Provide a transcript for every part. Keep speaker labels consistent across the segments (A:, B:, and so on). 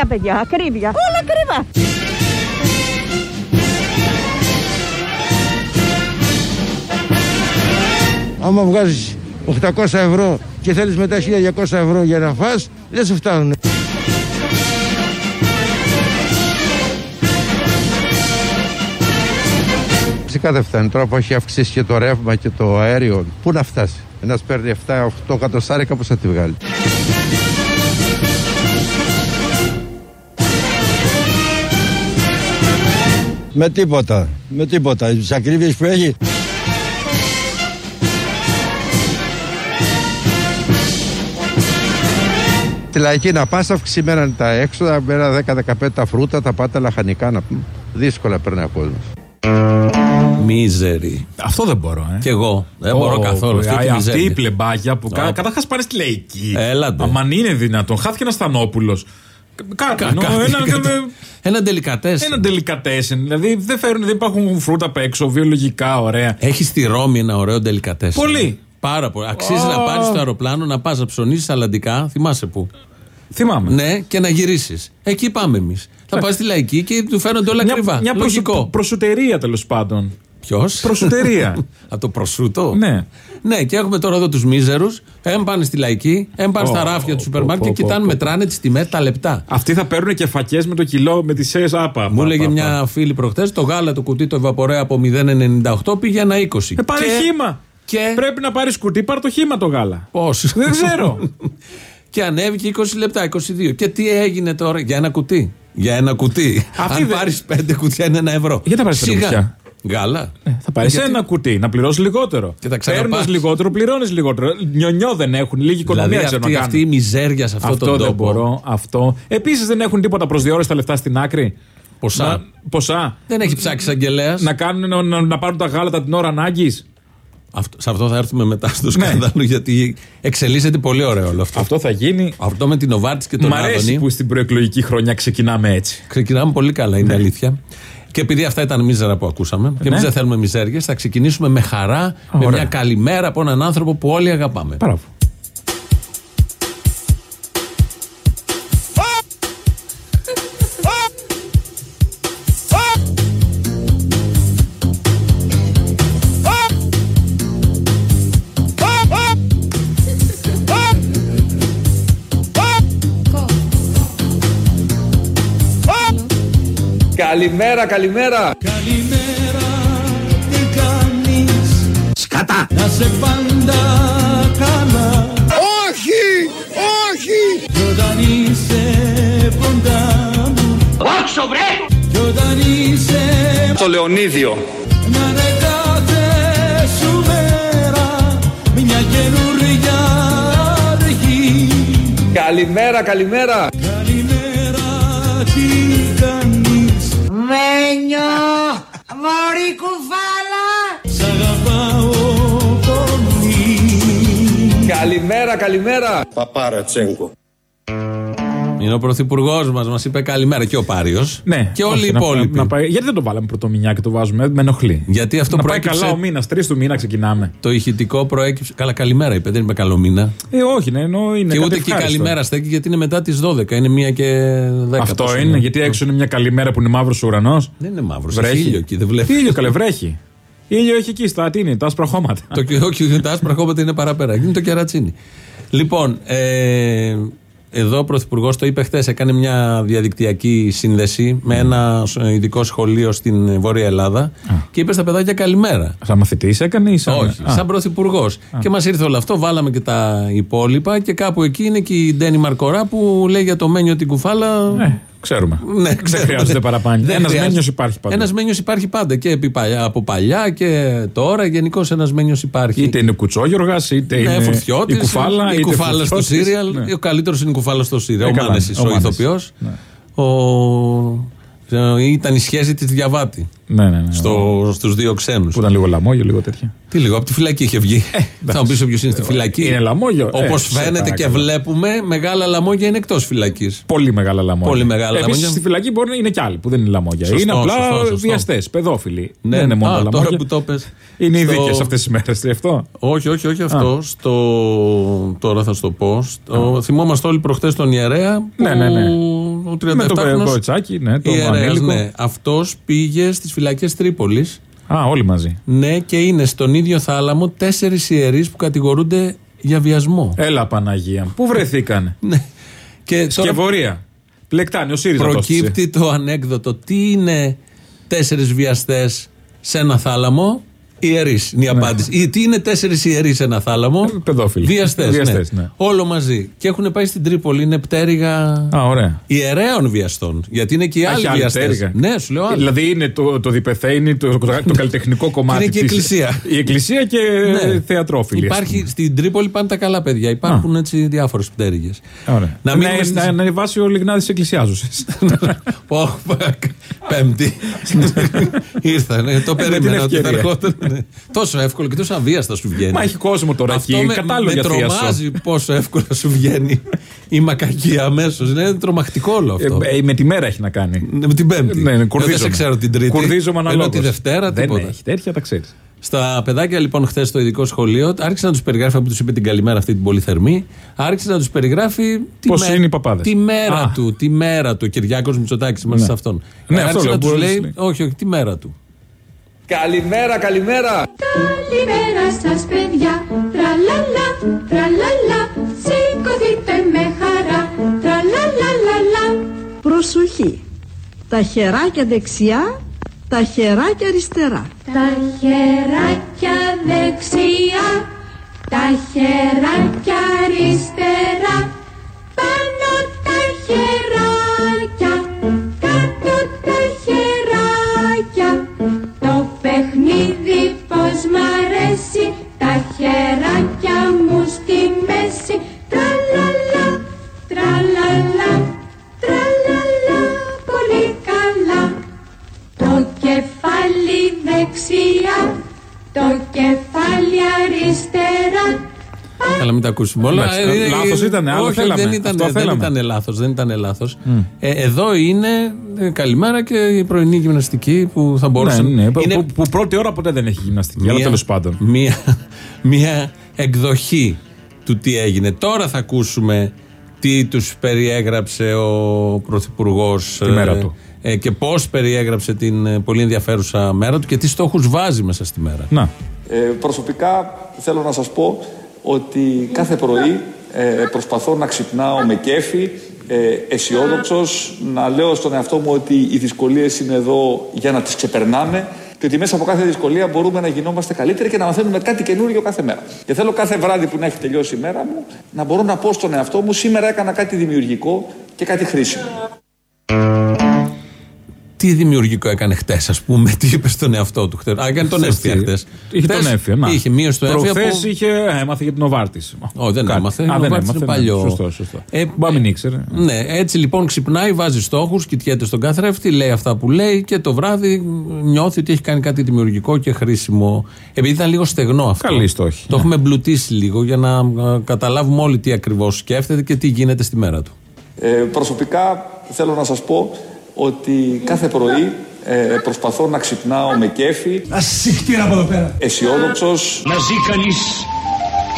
A: Ακρίβεια, παιδιά, ακρίβεια. Όλα ακριβά.
B: Άμα βγάζεις 800 ευρώ και θέλεις μετά 1200 ευρώ για να φας, δεν σου φτάνουν. Φυσικά δεν φτάνει. Τώρα που έχει αυξήσει και το ρεύμα και το αέριο, πού να φτάσει; Ένας παίρνει 7-8 κατοστάρικα, πώς θα τη βγάλει;
C: Με τίποτα. Με τίποτα. Τι ακρίβειε που έχει.
B: Τη λαϊκή να πας αυξημένα είναι τα έξοδα, με ένα 10-15 τα φρούτα, τα πάτα λαχανικά να πούμε. Δύσκολα περνάει ο κόσμος.
D: Μίζερη.
E: Αυτό δεν μπορώ, ε.
D: Κι εγώ. Δεν μπορώ
E: Ω,
D: καθόλου.
E: ε,
D: Αυτή τη
E: Αυτή
D: μιζέρια.
E: η πλεμπάκια που
D: Ω.
E: καταρχάς πάνε στη λαϊκή.
D: Έλατε.
E: Αμαν είναι δυνατόν. Χάθηκε ένα Στανόπουλος. Κάτι.
D: Κα-
E: εννοώ,
D: κάτι-
E: Ένα,
D: κάτι- Ένα τελικατέ.
E: ένα τελικατέσεν. Δηλαδή δεν, φέρουν, δεν υπάρχουν φρούτα απ' έξω, βιολογικά, ωραία.
D: Έχεις στη Ρώμη ένα ωραίο τελικατέ.
E: Πολύ.
D: Πάρα πολύ. Αξίζει να πάρεις στο αεροπλάνο, να πας να ψωνίσεις αλλαντικά. Θυμάσαι πού.
E: Θυμάμαι.
D: Ναι, και να γυρίσεις. Εκεί πάμε εμείς. Θα πας στη λαϊκή και του φαίνονται όλα ακριβά.
E: μια προσου-
D: Λογικό.
E: προσουτερία τέλος πάντων.
D: Ποιος;
E: Προσουτερία.
D: Από το προσούτο;
E: ναι.
D: Ναι, και έχουμε τώρα εδώ τους μίζερους. Εμ πάνε στη λαϊκή, εμ πάνε στα
E: Ω,
D: ράφια του
E: ω,
D: σούπερ
E: ω,
D: μάρκετ
E: ω,
D: και
E: ω,
D: κοιτάνε,
E: ω.
D: μετράνε τις τιμές τα λεπτά.
E: Αυτοί θα παίρνουν και φακές με το κιλό με τι ΣΕΣ άπα.
D: Μου
E: πα,
D: έλεγε
E: πα,
D: μια
E: πα.
D: φίλη προχτές το γάλα το κουτί το ευαπορέ από 0,98 πήγε ένα 20.
E: Ε, πάρε
D: Και-
E: χήμα.
D: Και.
E: Πρέπει να πάρεις κουτί, πάρε το χήμα το γάλα.
D: Πώς;
E: Δεν ξέρω.
D: και ανέβηκε 20 λεπτά, 22. Και τι έγινε τώρα για ένα κουτί; Για ένα κουτί.
E: Αυτή
D: Αν
E: δεν-
D: πάρεις πέντε κουτιά είναι ένα ευρώ.
E: Γιατί να πάρεις πέντε
D: Σιγά.
E: κουτιά;
D: Γάλα.
E: Θα πάρει
D: Γιατί-
E: ένα κουτί, να πληρώσεις λιγότερο.
D: Και θα ξαναπάς.
E: Παίρνεις λιγότερο, πληρώνεις λιγότερο. Νιονιό δεν έχουν, λίγη οικονομία
D: Δηλαδή
E: ξέρουν
D: αυτή,
E: να
D: αυτή η
E: κάνουν.
D: μιζέρια σε αυτό,
E: Αυτό
D: τον
E: δεν
D: τόπο.
E: μπορώ. Αυτό. Επίσης δεν έχουν τίποτα προσδιορίστα λεφτά στην άκρη.
D: Ποσά.
E: Να, ποσά.
D: Δεν έχει ψάξει αγγελέα.
E: Να, κάνουν, να, να, να πάρουν τα γάλατα την ώρα ανάγκης.
D: Αυτό, σε αυτό θα έρθουμε μετά στο
E: Ναι.
D: σκάνδαλο γιατί εξελίσσεται πολύ ωραίο όλο αυτό.
E: Αυτό θα γίνει.
D: Αυτό με την Οβάρτη και τον
E: Μ' αρέσει
D: Άδωνη.
E: που στην προεκλογική χρονιά ξεκινάμε έτσι.
D: Ξεκινάμε πολύ καλά,
E: Ναι.
D: είναι αλήθεια. Και επειδή αυτά ήταν μίζερα που ακούσαμε, και εμείς
E: Ναι.
D: δεν θέλουμε μιζέρια, θα ξεκινήσουμε με χαρά, με
E: Ωραία.
D: μια καλημέρα από έναν άνθρωπο που όλοι αγαπάμε.
E: Μπράβο.
F: Καλημέρα, καλημέρα.
G: Καλημέρα, τι κάνεις;
F: Σκατά.
G: Να σε πάντα καλά
B: Όχι! Όχι!
G: Κι όταν είσαι κοντά μου
F: Όξο βρε.
G: Κι όταν είσαι
F: Το Λεωνίδιο.
G: να είναι κάθε σου μέρα Μια καινούργια αρχή
F: Καλημέρα, καλημέρα.
G: Καλημέρα, τι κάνεις
A: Μένιο, μωρή κουφάλα.
G: Σ' αγαπάω πολύ
F: Καλημέρα, καλημέρα.
D: Είναι ο πρωθυπουργός μας, μας είπε καλημέρα και ο Πάριος.
E: Ναι.
D: Και όλοι
E: όχι,
D: οι
E: να-
D: υπόλοιποι.
E: να πάει- γιατί δεν το βάλαμε πρωτομηνιά και το βάζουμε, με ενοχλεί.
D: Γιατί αυτό
E: να πάει
D: προέκυψε.
E: καλά ο μήνας, τρεις του μήνα ξεκινάμε.
D: Το ηχητικό προέκυψε. Καλά, καλημέρα είπε, δεν είπε καλό μήνα.
E: Ε, όχι, ναι, εννοώ είναι
D: και ούτε
E: κάτι
D: και η
E: ευχάριστο.
D: καλημέρα στέκει γιατί είναι μετά τις 12. Είναι μία και 10.
E: Αυτό
D: πόσο
E: είναι, γιατί έξω είναι μια καλημέρα που είναι μαύρος ουρανός.
D: Δεν είναι μαύρος.
E: Βρέχει.
D: Ήλιο εκεί, δεν βλέπει.
E: Ήλιο καλέ, βρέχει. Ήλιο έχει εκεί στα τι είναι, τα άσπρα χώματα.
D: Το, όχι, τα άσπρα χώματα είναι παραπέρα. Είναι το κερατσίνι. Λοιπόν, ε, εδώ ο Πρωθυπουργός το είπε χθες. Έκανε μια διαδικτυακή σύνδεση με ένα ειδικό σχολείο στην Βόρεια Ελλάδα και είπε στα παιδάκια καλημέρα.
E: Σαν μαθητής έκανε ή σαν.
D: Όχι,
E: Α,
D: σαν πρωθυπουργός. Και μας ήρθε όλο αυτό, βάλαμε και τα υπόλοιπα και κάπου εκεί είναι και η Ντένι Μαρκορά που λέει για το μένιο την κουφάλα.
E: Ναι, ξέρουμε.
D: Ναι,
E: Δεν
D: ξέρουμε.
E: χρειάζεται παραπάνω.
D: Δεν
E: Ένας
D: χρειάζεται.
E: μένιος υπάρχει πάντα.
D: Ένας μένιος υπάρχει πάντα και επί παλιά- από παλιά και τώρα. Γενικώς ένας μένιος υπάρχει.
E: Είτε είναι κουτσόγιοργας, είτε
D: Ναι,
E: είναι.
D: Φουρτιώτης,
E: η κουφάλα.
D: η
E: είτε
D: κουφάλα στο
E: Φουρτιώτης.
D: σύριαλ.
E: Ναι.
D: Ο καλύτερος είναι η κουφάλα στο σύριαλ.
E: Ε,
D: ο
E: καλά,
D: Μάνεσης,
E: ο
D: ο
E: Μάνεσης.
D: ηθοποιός.
E: Ναι.
D: Ο... Ήταν η σχέση της Διαβάτη
E: Ναι, ναι, ναι.
D: στο, στους δύο ξένους
E: Που ήταν λίγο λαμόγιο, λίγο τέτοια.
D: Τι λίγο, από τη φυλακή είχε βγει. Θα μου πεις ποιο είναι στη φυλακή.
E: Είναι λαμόγιο.
D: Όπως
E: Ε, σε
D: φαίνεται και
E: παρακαλώ.
D: βλέπουμε, μεγάλα λαμόγια είναι εκτός φυλακής.
E: Πολύ μεγάλα λαμόγια.
D: Πολύ μεγάλα
E: Επίσης,
D: λαμόγια.
E: στη φυλακή μπορεί να είναι κι άλλοι που δεν είναι λαμόγια.
D: Σωστό,
E: είναι απλά
D: σωστό, σωστό.
E: βιαστές, παιδόφιλοι.
D: Ναι,
E: δεν είναι μόνο
D: α,
E: λαμόγια.
D: τώρα που το πες.
E: Είναι οι
D: Στο-
E: δίκε αυτές τις μέρες. Τι αυτό.
D: Όχι, όχι, όχι αυτό. Στο... Τώρα θα σου το πω. Στο... Θυμόμαστε όλοι προχθέ τον ιερέα. Που...
E: Ναι, ναι, ναι.
D: Ο 37
E: Με το
D: χρονός
E: Κοτσάκι, ναι, το
D: ιερέας,
E: ανήλικο.
D: ναι. Αυτός πήγε στις φυλακές Τρίπολης.
E: Α, όλοι μαζί.
D: Ναι, και είναι στον ίδιο θάλαμο τέσσερις ιερείς που κατηγορούνται για βιασμό.
E: Έλα Παναγία. Πού βρεθήκανε;
D: Ναι. Και τώρα
E: Σκευωρία. Πλεκτάνη, ο ΣΥΡΙΖΑ.
D: προκύπτει το ανέκδοτο. Τι είναι τέσσερις βιαστές σε ένα θάλαμο; Ιερείς είναι η απάντηση. Ή τι είναι τέσσερις ιερείς σε ένα θάλαμο;
E: Ε, παιδόφιλοι.
D: Βιαστές.
E: Βιαστές, ναι.
D: Όλο μαζί. Και έχουν πάει στην Τρίπολη. Είναι πτέρυγα
E: Α, ωραία.
D: ιερέων βιαστών. Γιατί είναι και οι
E: Α,
D: άλλοι
E: έχει άλλη
D: βιαστές.
E: πτέρυγα.
D: Ναι, σου λέω άλλοι.
E: Δηλαδή είναι το, το διπεθέ, είναι το, το, το καλλιτεχνικό κομμάτι.
D: είναι και η
E: της-
D: εκκλησία.
E: Η εκκλησία και
D: Ναι.
E: θεατρόφιλοι. ας
D: Υπάρχει, στην Τρίπολη πάνε τα καλά παιδιά. Υπάρχουν έτσι διάφορες πτέρυγες.
E: πούμε. Ωραία.
D: Να
E: Να,
D: μείνουμε
E: να,
D: στις-
E: να, να ανεβάσει ο Λιγνάδης εκκλησιάζουσες.
D: Πω, Πέμπτη. Ήρθανε. Το
E: με την
D: περίμενα ότι θα
E: ευκαιρία.
D: ερχόταν. Ναι. Τόσο εύκολο και τόσο αβίαστα σου βγαίνει.
E: Μα έχει κόσμο τώρα
D: Αυτό
E: εκεί.
D: με,
E: Κατάλληλο
D: με
E: για θίασο.
D: τρομάζει πόσο εύκολα σου βγαίνει η μακακία αμέσως. Είναι τρομακτικό όλο αυτό.
E: Ε, ε, με τη μέρα έχει να κάνει.
D: Ναι, με την Πέμπτη.
E: Ναι, ναι,
D: Εγώ δεν
E: κουρδίζομαι.
D: σε ξέρω την Τρίτη.
E: Κουρδίζομαι
D: Ενώ
E: αναλόγως.
D: τη Δευτέρα
E: Δεν
D: τίποτα.
E: έχει τέτοια, τα ξέρεις.
D: Στα παιδάκια λοιπόν χθες στο ειδικό σχολείο άρχισε να τους περιγράφει που τους είπε την καλημέρα αυτή την πολύ θερμή. Άρχισε να τους περιγράφει. τη
E: Πώς είναι οι παπάδες.
D: Τη μέρα
E: Α.
D: του. Τη μέρα του. Κυριάκος Μητσοτάκης είμαστε
E: Ναι.
D: σε αυτόν.
E: Ναι,
D: άρχισε
E: αυτό λέω,
D: να τους
E: μπορείς να
D: λέει.
E: λέει.
D: Όχι, όχι, τη μέρα του.
F: Καλημέρα, καλημέρα.
H: Καλημέρα σας παιδιά, τραλαλα, τραλαλα, σηκωθείτε με χαρά, τραλαλαλαλα.
A: Προσοχή. Τα χεράκια δεξιά, τα χεράκια αριστερά.
H: Τα χεράκια δεξιά, τα χεράκια αριστερά, πάνω τα χεράκια, δεξιά, το κεφάλι αριστερά.
D: Καλά, μην τα ακούσουμε όλα.
E: Εντάξει,
D: Ε, ε,
E: λάθος
D: ε,
E: ήτανε, άλλο
D: όχι,
E: θέλαμε.
D: Δεν ήταν,
E: Αυτό
D: δεν
E: θέλαμε.
D: ήταν λάθος. Δεν ήταν λάθος. Ε, εδώ είναι ε, καλημέρα και η πρωινή γυμναστική που θα μπορούσε
E: Ναι, ναι, που-
D: είναι
E: που, που πρώτη ώρα ποτέ δεν έχει γυμναστική. Αλλά τέλος πάντων.
D: Μία, μία εκδοχή του τι έγινε. Τώρα θα ακούσουμε τι τους περιέγραψε ο Πρωθυπουργός
E: Τη μέρα του.
D: και πώς περιέγραψε την ε, πολύ ενδιαφέρουσα μέρα του και τι στόχους βάζει μέσα στη μέρα.
E: Να.
F: Ε, προσωπικά θέλω να σας πω ότι κάθε πρωί ε, προσπαθώ να ξυπνάω με κέφι, ε, αισιόδοξος, να λέω στον εαυτό μου ότι οι δυσκολίες είναι εδώ για να τις ξεπερνάμε και ότι μέσα από κάθε δυσκολία μπορούμε να γινόμαστε καλύτεροι και να μαθαίνουμε κάτι καινούριο κάθε μέρα. Και θέλω κάθε βράδυ που να έχει τελειώσει η μέρα μου να μπορώ να πω στον εαυτό μου σήμερα έκανα κάτι δημιουργικό και κάτι χρήσιμο.
D: Τι δημιουργικό έκανε χτες, ας πούμε, τι είπε στον εαυτό του χτες. Α, έκανε τον
E: Ξέρεις
D: έφυγε
E: τι,
D: χτες.
E: Είχε τον έφυγε. Να.
D: Είχε μείωση του έφυγε.
E: Προχθές
D: Από...
E: είχε, έμαθε για την Οβάρτη.
D: Όχι, δεν
E: Κάτι.
D: έμαθε.
E: Α,
D: Ο
E: δεν
D: Νοβάρτης
E: έμαθε.
D: είναι
E: ναι.
D: παλιό.
E: Σωστό, σωστό.
D: Ε,
E: Μπα μην ήξερε.
D: Ναι, έτσι λοιπόν ξυπνάει, βάζει στόχους, κοιτιέται στον καθρέφτη, λέει αυτά που λέει και το βράδυ νιώθει ότι έχει κάνει κάτι δημιουργικό και χρήσιμο. Επειδή ήταν λίγο στεγνό αυτό.
E: Καλή στόχη,
D: Το
E: ναι.
D: έχουμε εμπλουτίσει λίγο για να ε, καταλάβουμε όλοι τι ακριβώς σκέφτεται και τι γίνεται στη μέρα του.
F: Ε, προσωπικά θέλω να σας πω ότι κάθε πρωί ε, προσπαθώ να ξυπνάω με κέφι,
G: Ασυχτήρα από εδώ πέρα.
F: αισιόδοξος,
G: Να ζει κανείς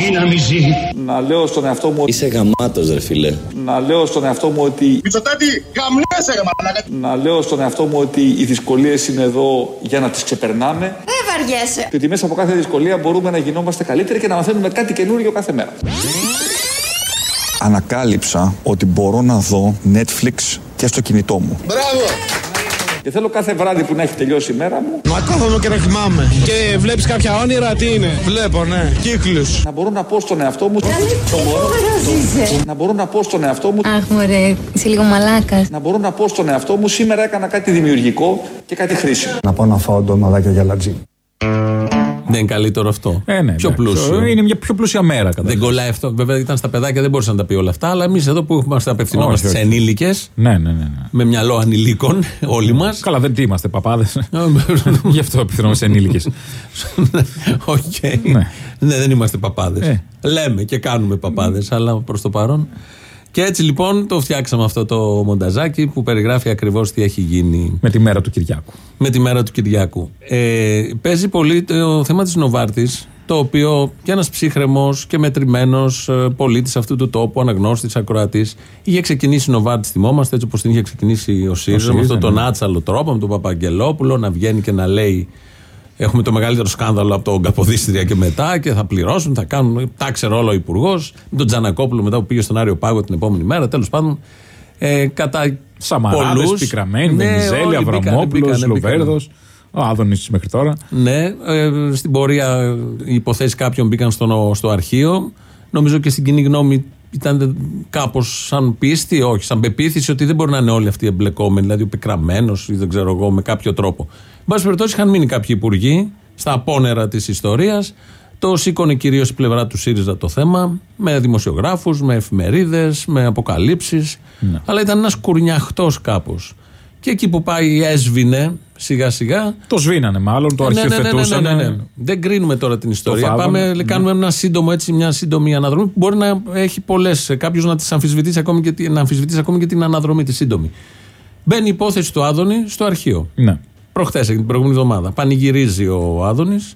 G: ή να μη ζει.
F: να λέω στον εαυτό μου,
I: Είσαι γαμάτος ρε φίλε.
F: να λέω στον εαυτό μου ότι
J: Μητσοτάτη, γαμνέσαι ρε μαλάκα.
F: να λέω στον εαυτό μου ότι οι δυσκολίες είναι εδώ για να τις ξεπερνάμε
H: Δεν βαριέσαι.
F: και ότι μέσα από κάθε δυσκολία μπορούμε να γινόμαστε καλύτεροι και να μαθαίνουμε κάτι καινούριο κάθε μέρα.
J: Ανακάλυψα ότι μπορώ να δω Netflix και στο κινητό μου.
G: Μπράβο.
F: Και θέλω κάθε βράδυ που να έχει τελειώσει η μέρα μου
K: Μα κάθομαι και να θυμάμαι. Και βλέπεις κάποια όνειρα, τι είναι; Βλέπω, ναι. Κύκλους.
F: να μπορώ να πω στον εαυτό μου να μπορώ να πω στον εαυτό μου
H: Αχ μωρέ, είσαι λίγο μαλάκας.
F: να μπορώ να πω στον εαυτό μου σήμερα έκανα κάτι δημιουργικό και κάτι χρήσιμο.
J: Να πάω να φάω ντομαδάκια για λατζί.
D: Δεν είναι καλύτερο αυτό.
E: Ε, ναι,
D: πιο
E: ναι.
D: πλούσιο.
E: Είναι μια πιο πλούσια μέρα κατά.
D: Δεν κολλάει αυτό. Βέβαια ήταν στα παιδάκια, δεν μπορούσε να τα πει όλα αυτά. Αλλά εμείς εδώ που είμαστε απευθυνόμαστε
E: Όχι,
D: σε
E: όχι.
D: ενήλικες,
E: Ναι, ναι, ναι. ναι.
D: με μυαλό ανηλίκων, όλοι μας.
E: Καλά, δεν τι είμαστε, παπάδες. Γι' αυτό επιθυμούμε σε ενήλικες.
D: Οκ.
E: Ναι.
D: Ναι, δεν είμαστε παπάδες.
E: Ε.
D: Λέμε και κάνουμε παπάδες, αλλά προς το παρόν. Και έτσι λοιπόν το φτιάξαμε αυτό το μονταζάκι που περιγράφει ακριβώς τι έχει γίνει
E: Με τη μέρα του Κυριάκου.
D: με τη μέρα του Κυριάκου. Ε, παίζει πολύ το θέμα της Νοβάρτης Το οποίο και ένας ψύχραιμος και μετρημένος πολίτης αυτού του τόπου, αναγνώστης, ακροατής, είχε ξεκινήσει Νοβάρτη, θυμόμαστε, έτσι όπως την είχε ξεκινήσει ο ΣΥΡΙΖΑ, με αυτόν τον
E: ναι.
D: άτσαλο τρόπο, με τον Παπαγγελόπουλο, να βγαίνει και να λέει Έχουμε το μεγαλύτερο σκάνδαλο από τον Καποδίστρια και μετά και θα πληρώσουν, θα κάνουν. Τα ξέρει όλο ο Υπουργός. Με τον Τζανακόπουλο μετά που πήγε στον Άριο Πάγο την επόμενη μέρα. Τέλος πάντων, ε, κατά
E: Σαμαράδες,
D: πολλούς-
E: Πικραμένοι,
D: Ναι,
E: Βενιζέλη,
D: όλοι μπήκανε,
E: Αβραμόπουλος,
D: μπήκανε, μπήκανε.
E: Λοβέρδος. Ο Άδωνης μέχρι τώρα.
D: Ναι, ε, στην πορεία ε, οι υποθέσεις κάποιων μπήκαν στο, στο αρχείο. Νομίζω και στην κοινή γνώμη ήταν κάπως σαν πίστη, όχι, σαν πεποίθηση ότι δεν μπορεί να είναι όλοι αυτοί εμπλεκόμενοι, δηλαδή ο πικραμένος ή δεν ξέρω εγώ, με κάποιο τρόπο. Εν πάση περιπτώσει, είχαν μείνει κάποιοι υπουργοί στα απόνερα της ιστορίας. Το σήκωνε κυρίως η πλευρά του ΣΥΡΙΖΑ το θέμα, με δημοσιογράφους, με εφημερίδες, με αποκαλύψεις. Αλλά ήταν ένας κουρνιαχτός κάπως. Και εκεί που πάει έσβηνε σιγά σιγά.
E: Το σβήνανε μάλλον, το
D: Ε, ναι, ναι, ναι,
E: αρχιοθετούσαν.
D: ναι, ναι, ναι. Δεν κρίνουμε τώρα την ιστορία.
E: θάβανε,
D: Πάμε,
E: ναι.
D: κάνουμε ένα σύντομο, έτσι, μια σύντομη αναδρομή που μπορεί να έχει πολλές. Κάποιος να, τις αμφισβητήσει ακόμη και, τη- να αμφισβητήσει ακόμη και την αναδρομή τη σύντομη. Μπαίνει η υπόθεση του Άδωνη στο αρχείο.
E: Ναι.
D: Προχθές, την προηγούμενη εβδομάδα. Πανηγυρίζει ο Άδωνης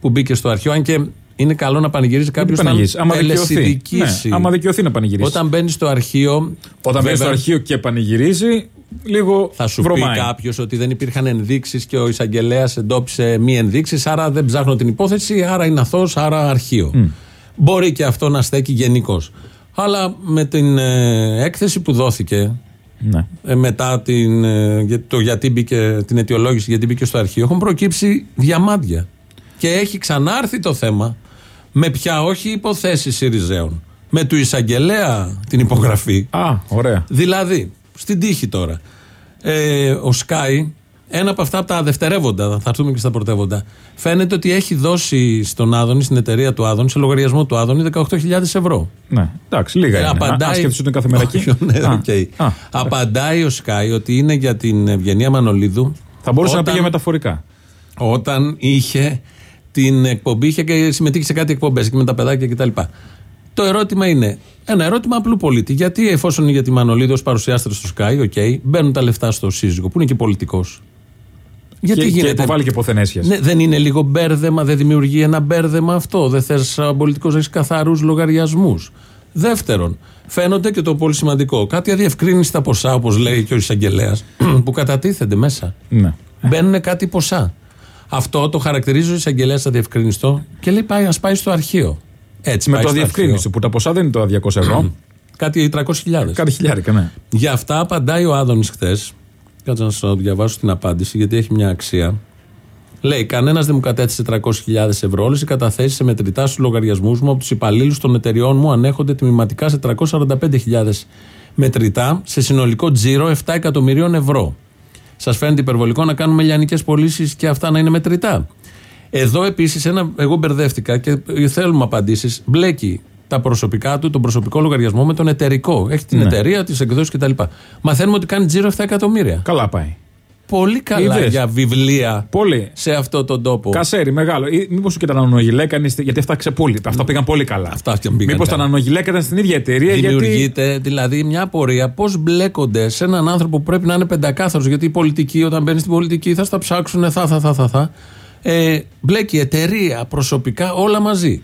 D: που μπήκε στο αρχείο. Αν και είναι καλό να πανηγυρίζει κάποιος όταν
E: πανηγυρίζει; Άμα δικαιωθεί.
D: τελεσυδικήσει.
E: Ναι, άμα δικαιωθεί να πανηγυρίσει.
D: Όταν μπαίνει στο αρχείο.
E: Όταν μπαίνει στο
D: βέβαια,
E: αρχείο και πανηγυρίζει, λίγο
D: θα σου
E: βρωμάει.
D: πει κάποιος ότι δεν υπήρχαν ενδείξεις και ο εισαγγελέας εντόπισε μη ενδείξεις, άρα δεν ψάχνω την υπόθεση, άρα είναι αθώος, άρα αρχείο. Μπορεί και αυτό να στέκει γενικώς. Αλλά με την ε, έκθεση που δόθηκε
E: Ναι.
D: ε, μετά την, ε, για- το γιατί μπήκε, την αιτιολόγηση γιατί μπήκε στο αρχείο έχουν προκύψει διαμάντια. Και έχει ξανάρθει το θέμα με πια όχι υποθέσεις Σιριζέων. Με του εισαγγελέα την υπογραφή.
E: Α, ωραία.
D: Δηλαδή, στην τύχη τώρα. Ε, ο Σκάι, ένα από αυτά τα δευτερεύοντα, θα έρθουμε και στα πρωτεύοντα, φαίνεται ότι έχει δώσει στον Άδωνη, στην εταιρεία του Άδωνη, σε λογαριασμό του Άδωνη 18.000 ευρώ.
E: Ναι, εντάξει, λίγα
D: Ε,
E: είναι.
D: απαντάει-
E: Α, σκέφτεσαι ότι είναι κάθε μέρα εκεί.
D: Όχι, ναι,
E: Α,
D: οκ.
E: α,
D: Απαντάει ο Σκάι ότι είναι για την Ευγενία Μανολίδου.
E: Θα μπορούσε να
D: όταν-
E: πήγε μεταφορικά.
D: Όταν είχε την εκπομπή, είχε και συμμετείχε σε κάτι εκπομπές και με τα παιδάκια κτλ. Το ερώτημα είναι ένα ερώτημα απλού πολίτη. Γιατί εφόσον είναι για τη Μανολίδου ως παρουσιάστρια στο Σκάι, OK, μπαίνουν τα λεφτά στο σύζυγο που είναι και πολιτικός. Γιατί
E: και, και
D: γίνεται;
E: υποβάλλει και πόθεν έσχες.
D: Ναι, δεν είναι λίγο μπέρδεμα, δεν δημιουργεί ένα μπέρδεμα αυτό. Δεν θες σαν πολιτικός να έχεις καθαρούς λογαριασμούς. Δεύτερον, φαίνονται και το πολύ σημαντικό, κάτι αδιευκρίνιστα ποσά, όπως λέει και ο εισαγγελέας, που κατατίθενται μέσα.
E: Ναι.
D: Μπαίνουν κάτι ποσά. Αυτό το χαρακτηρίζει ο εισαγγελέας αδιευκρίνιστο και λέει πάει, ας πάει στο αρχείο. Έτσι,
E: Με
D: πάει
E: το
D: στο
E: αδιευκρίνιστο που τα ποσά δεν είναι το 200 ευρώ.
D: αρχείο. Κάτι 300.000.
E: Κάτι χιλιάρικα, ναι.
D: Για αυτά απαντάει ο Άδωνης χθες. Κάτσε να σας διαβάσω την απάντηση, γιατί έχει μια αξία. Λέει: Κανένας δεν μου κατέθεσε 300.000 ευρώ. Όλες οι καταθέσεις σε μετρητά στους λογαριασμούς μου από τους υπαλλήλους των εταιριών μου ανέχονται τμηματικά σε 345.000 μετρητά σε συνολικό τζίρο 7 εκατομμυρίων ευρώ. Σας φαίνεται υπερβολικό να κάνουμε λιανικές πωλήσεις και αυτά να είναι μετρητά. Εδώ επίσης, εγώ μπερδεύτηκα και θέλουμε απαντήσεις. Μπλέκει τα προσωπικά του, τον προσωπικό λογαριασμό με τον εταιρικό. Έχει την
E: Ναι.
D: εταιρεία, τις εκδόσεις κτλ. Μαθαίνουμε ότι κάνει τζίρο 7 εκατομμύρια.
E: Καλά πάει.
D: Πολύ καλά
E: Είδες;
D: για βιβλία
E: Πολύ.
D: σε αυτό τον τόπο.
E: Κασέρι, μεγάλο. Μήπως και τα νανογιλέκα είναι. στη- Γιατί αυτά ξεπούλη. Αυτά πήγαν πολύ καλά.
D: Αυτά και πήγαν
E: Μήπως τα
D: καλά.
E: νανογιλέκα ήταν στην ίδια εταιρεία. Γιατί.
D: Δημιουργείται δηλαδή μια απορία πώς μπλέκονται σε έναν άνθρωπο που πρέπει να είναι πεντακάθαρος. Γιατί η πολιτική, όταν μπαίνει στην πολιτική, θα στα ψάξουν, θα, θα, θα, θα. θα. Ε, μπλέκει εταιρεία, προσωπικά, όλα μαζί.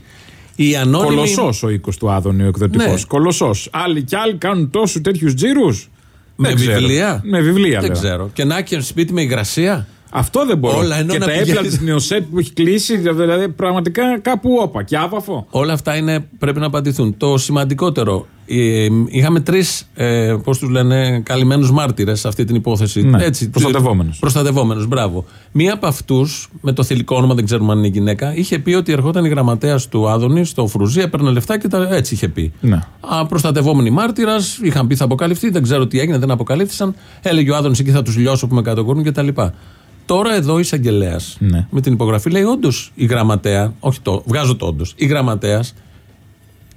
D: Η ανώνυμη.
E: Κολοσσός ο οίκος του Άδωνη, ο εκδοτικός.
D: Ναι.
E: Κολοσσός. Άλλοι κι άλλοι κάνουν τόσους τέτοιους τζίρους.
D: Με βιβλία.
E: Με βιβλία,
D: Δεν
E: λέω.
D: ξέρω. Και να έχει σπίτι με υγρασία.
E: Αυτό δεν μπορώ.
D: Όλα ενώ
E: και
D: να
E: τα έπλα
D: πηγαίνεις-
E: της Νεοσέτ που έχει κλείσει, δηλαδή πραγματικά κάπου όπα. Και άβαφο.
D: Όλα αυτά είναι, πρέπει να απαντηθούν. Το σημαντικότερο, ε, είχαμε τρεις, ε, πώς τους λένε, καλυμμένους μάρτυρες σε αυτή την υπόθεση.
E: Ναι,
D: Έτσι,
E: προστατευόμενους.
D: Προστατευόμενους, μπράβο. Μία από αυτούς, με το θηλυκό όνομα, δεν ξέρουμε αν είναι γυναίκα, είχε πει ότι ερχόταν η γραμματέας του Άδωνη στο Φρουζί, έπαιρνε λεφτά και τα, έτσι είχε πει.
E: Ναι.
D: Α, προστατευόμενη μάρτυρας, είχαν πει θα αποκαλυφθεί, δεν ξέρω τι έγινε, δεν αποκαλύφθησαν. Έλεγε ο Άδωνης εκεί θα τους λιώσω που με κατοκούρουν κτλ. Τώρα εδώ η εισαγγελέας
E: Ναι.
D: με την υπογραφή λέει όντως η γραμματέα, όχι το, βγάζω το όντως, η γραμματέας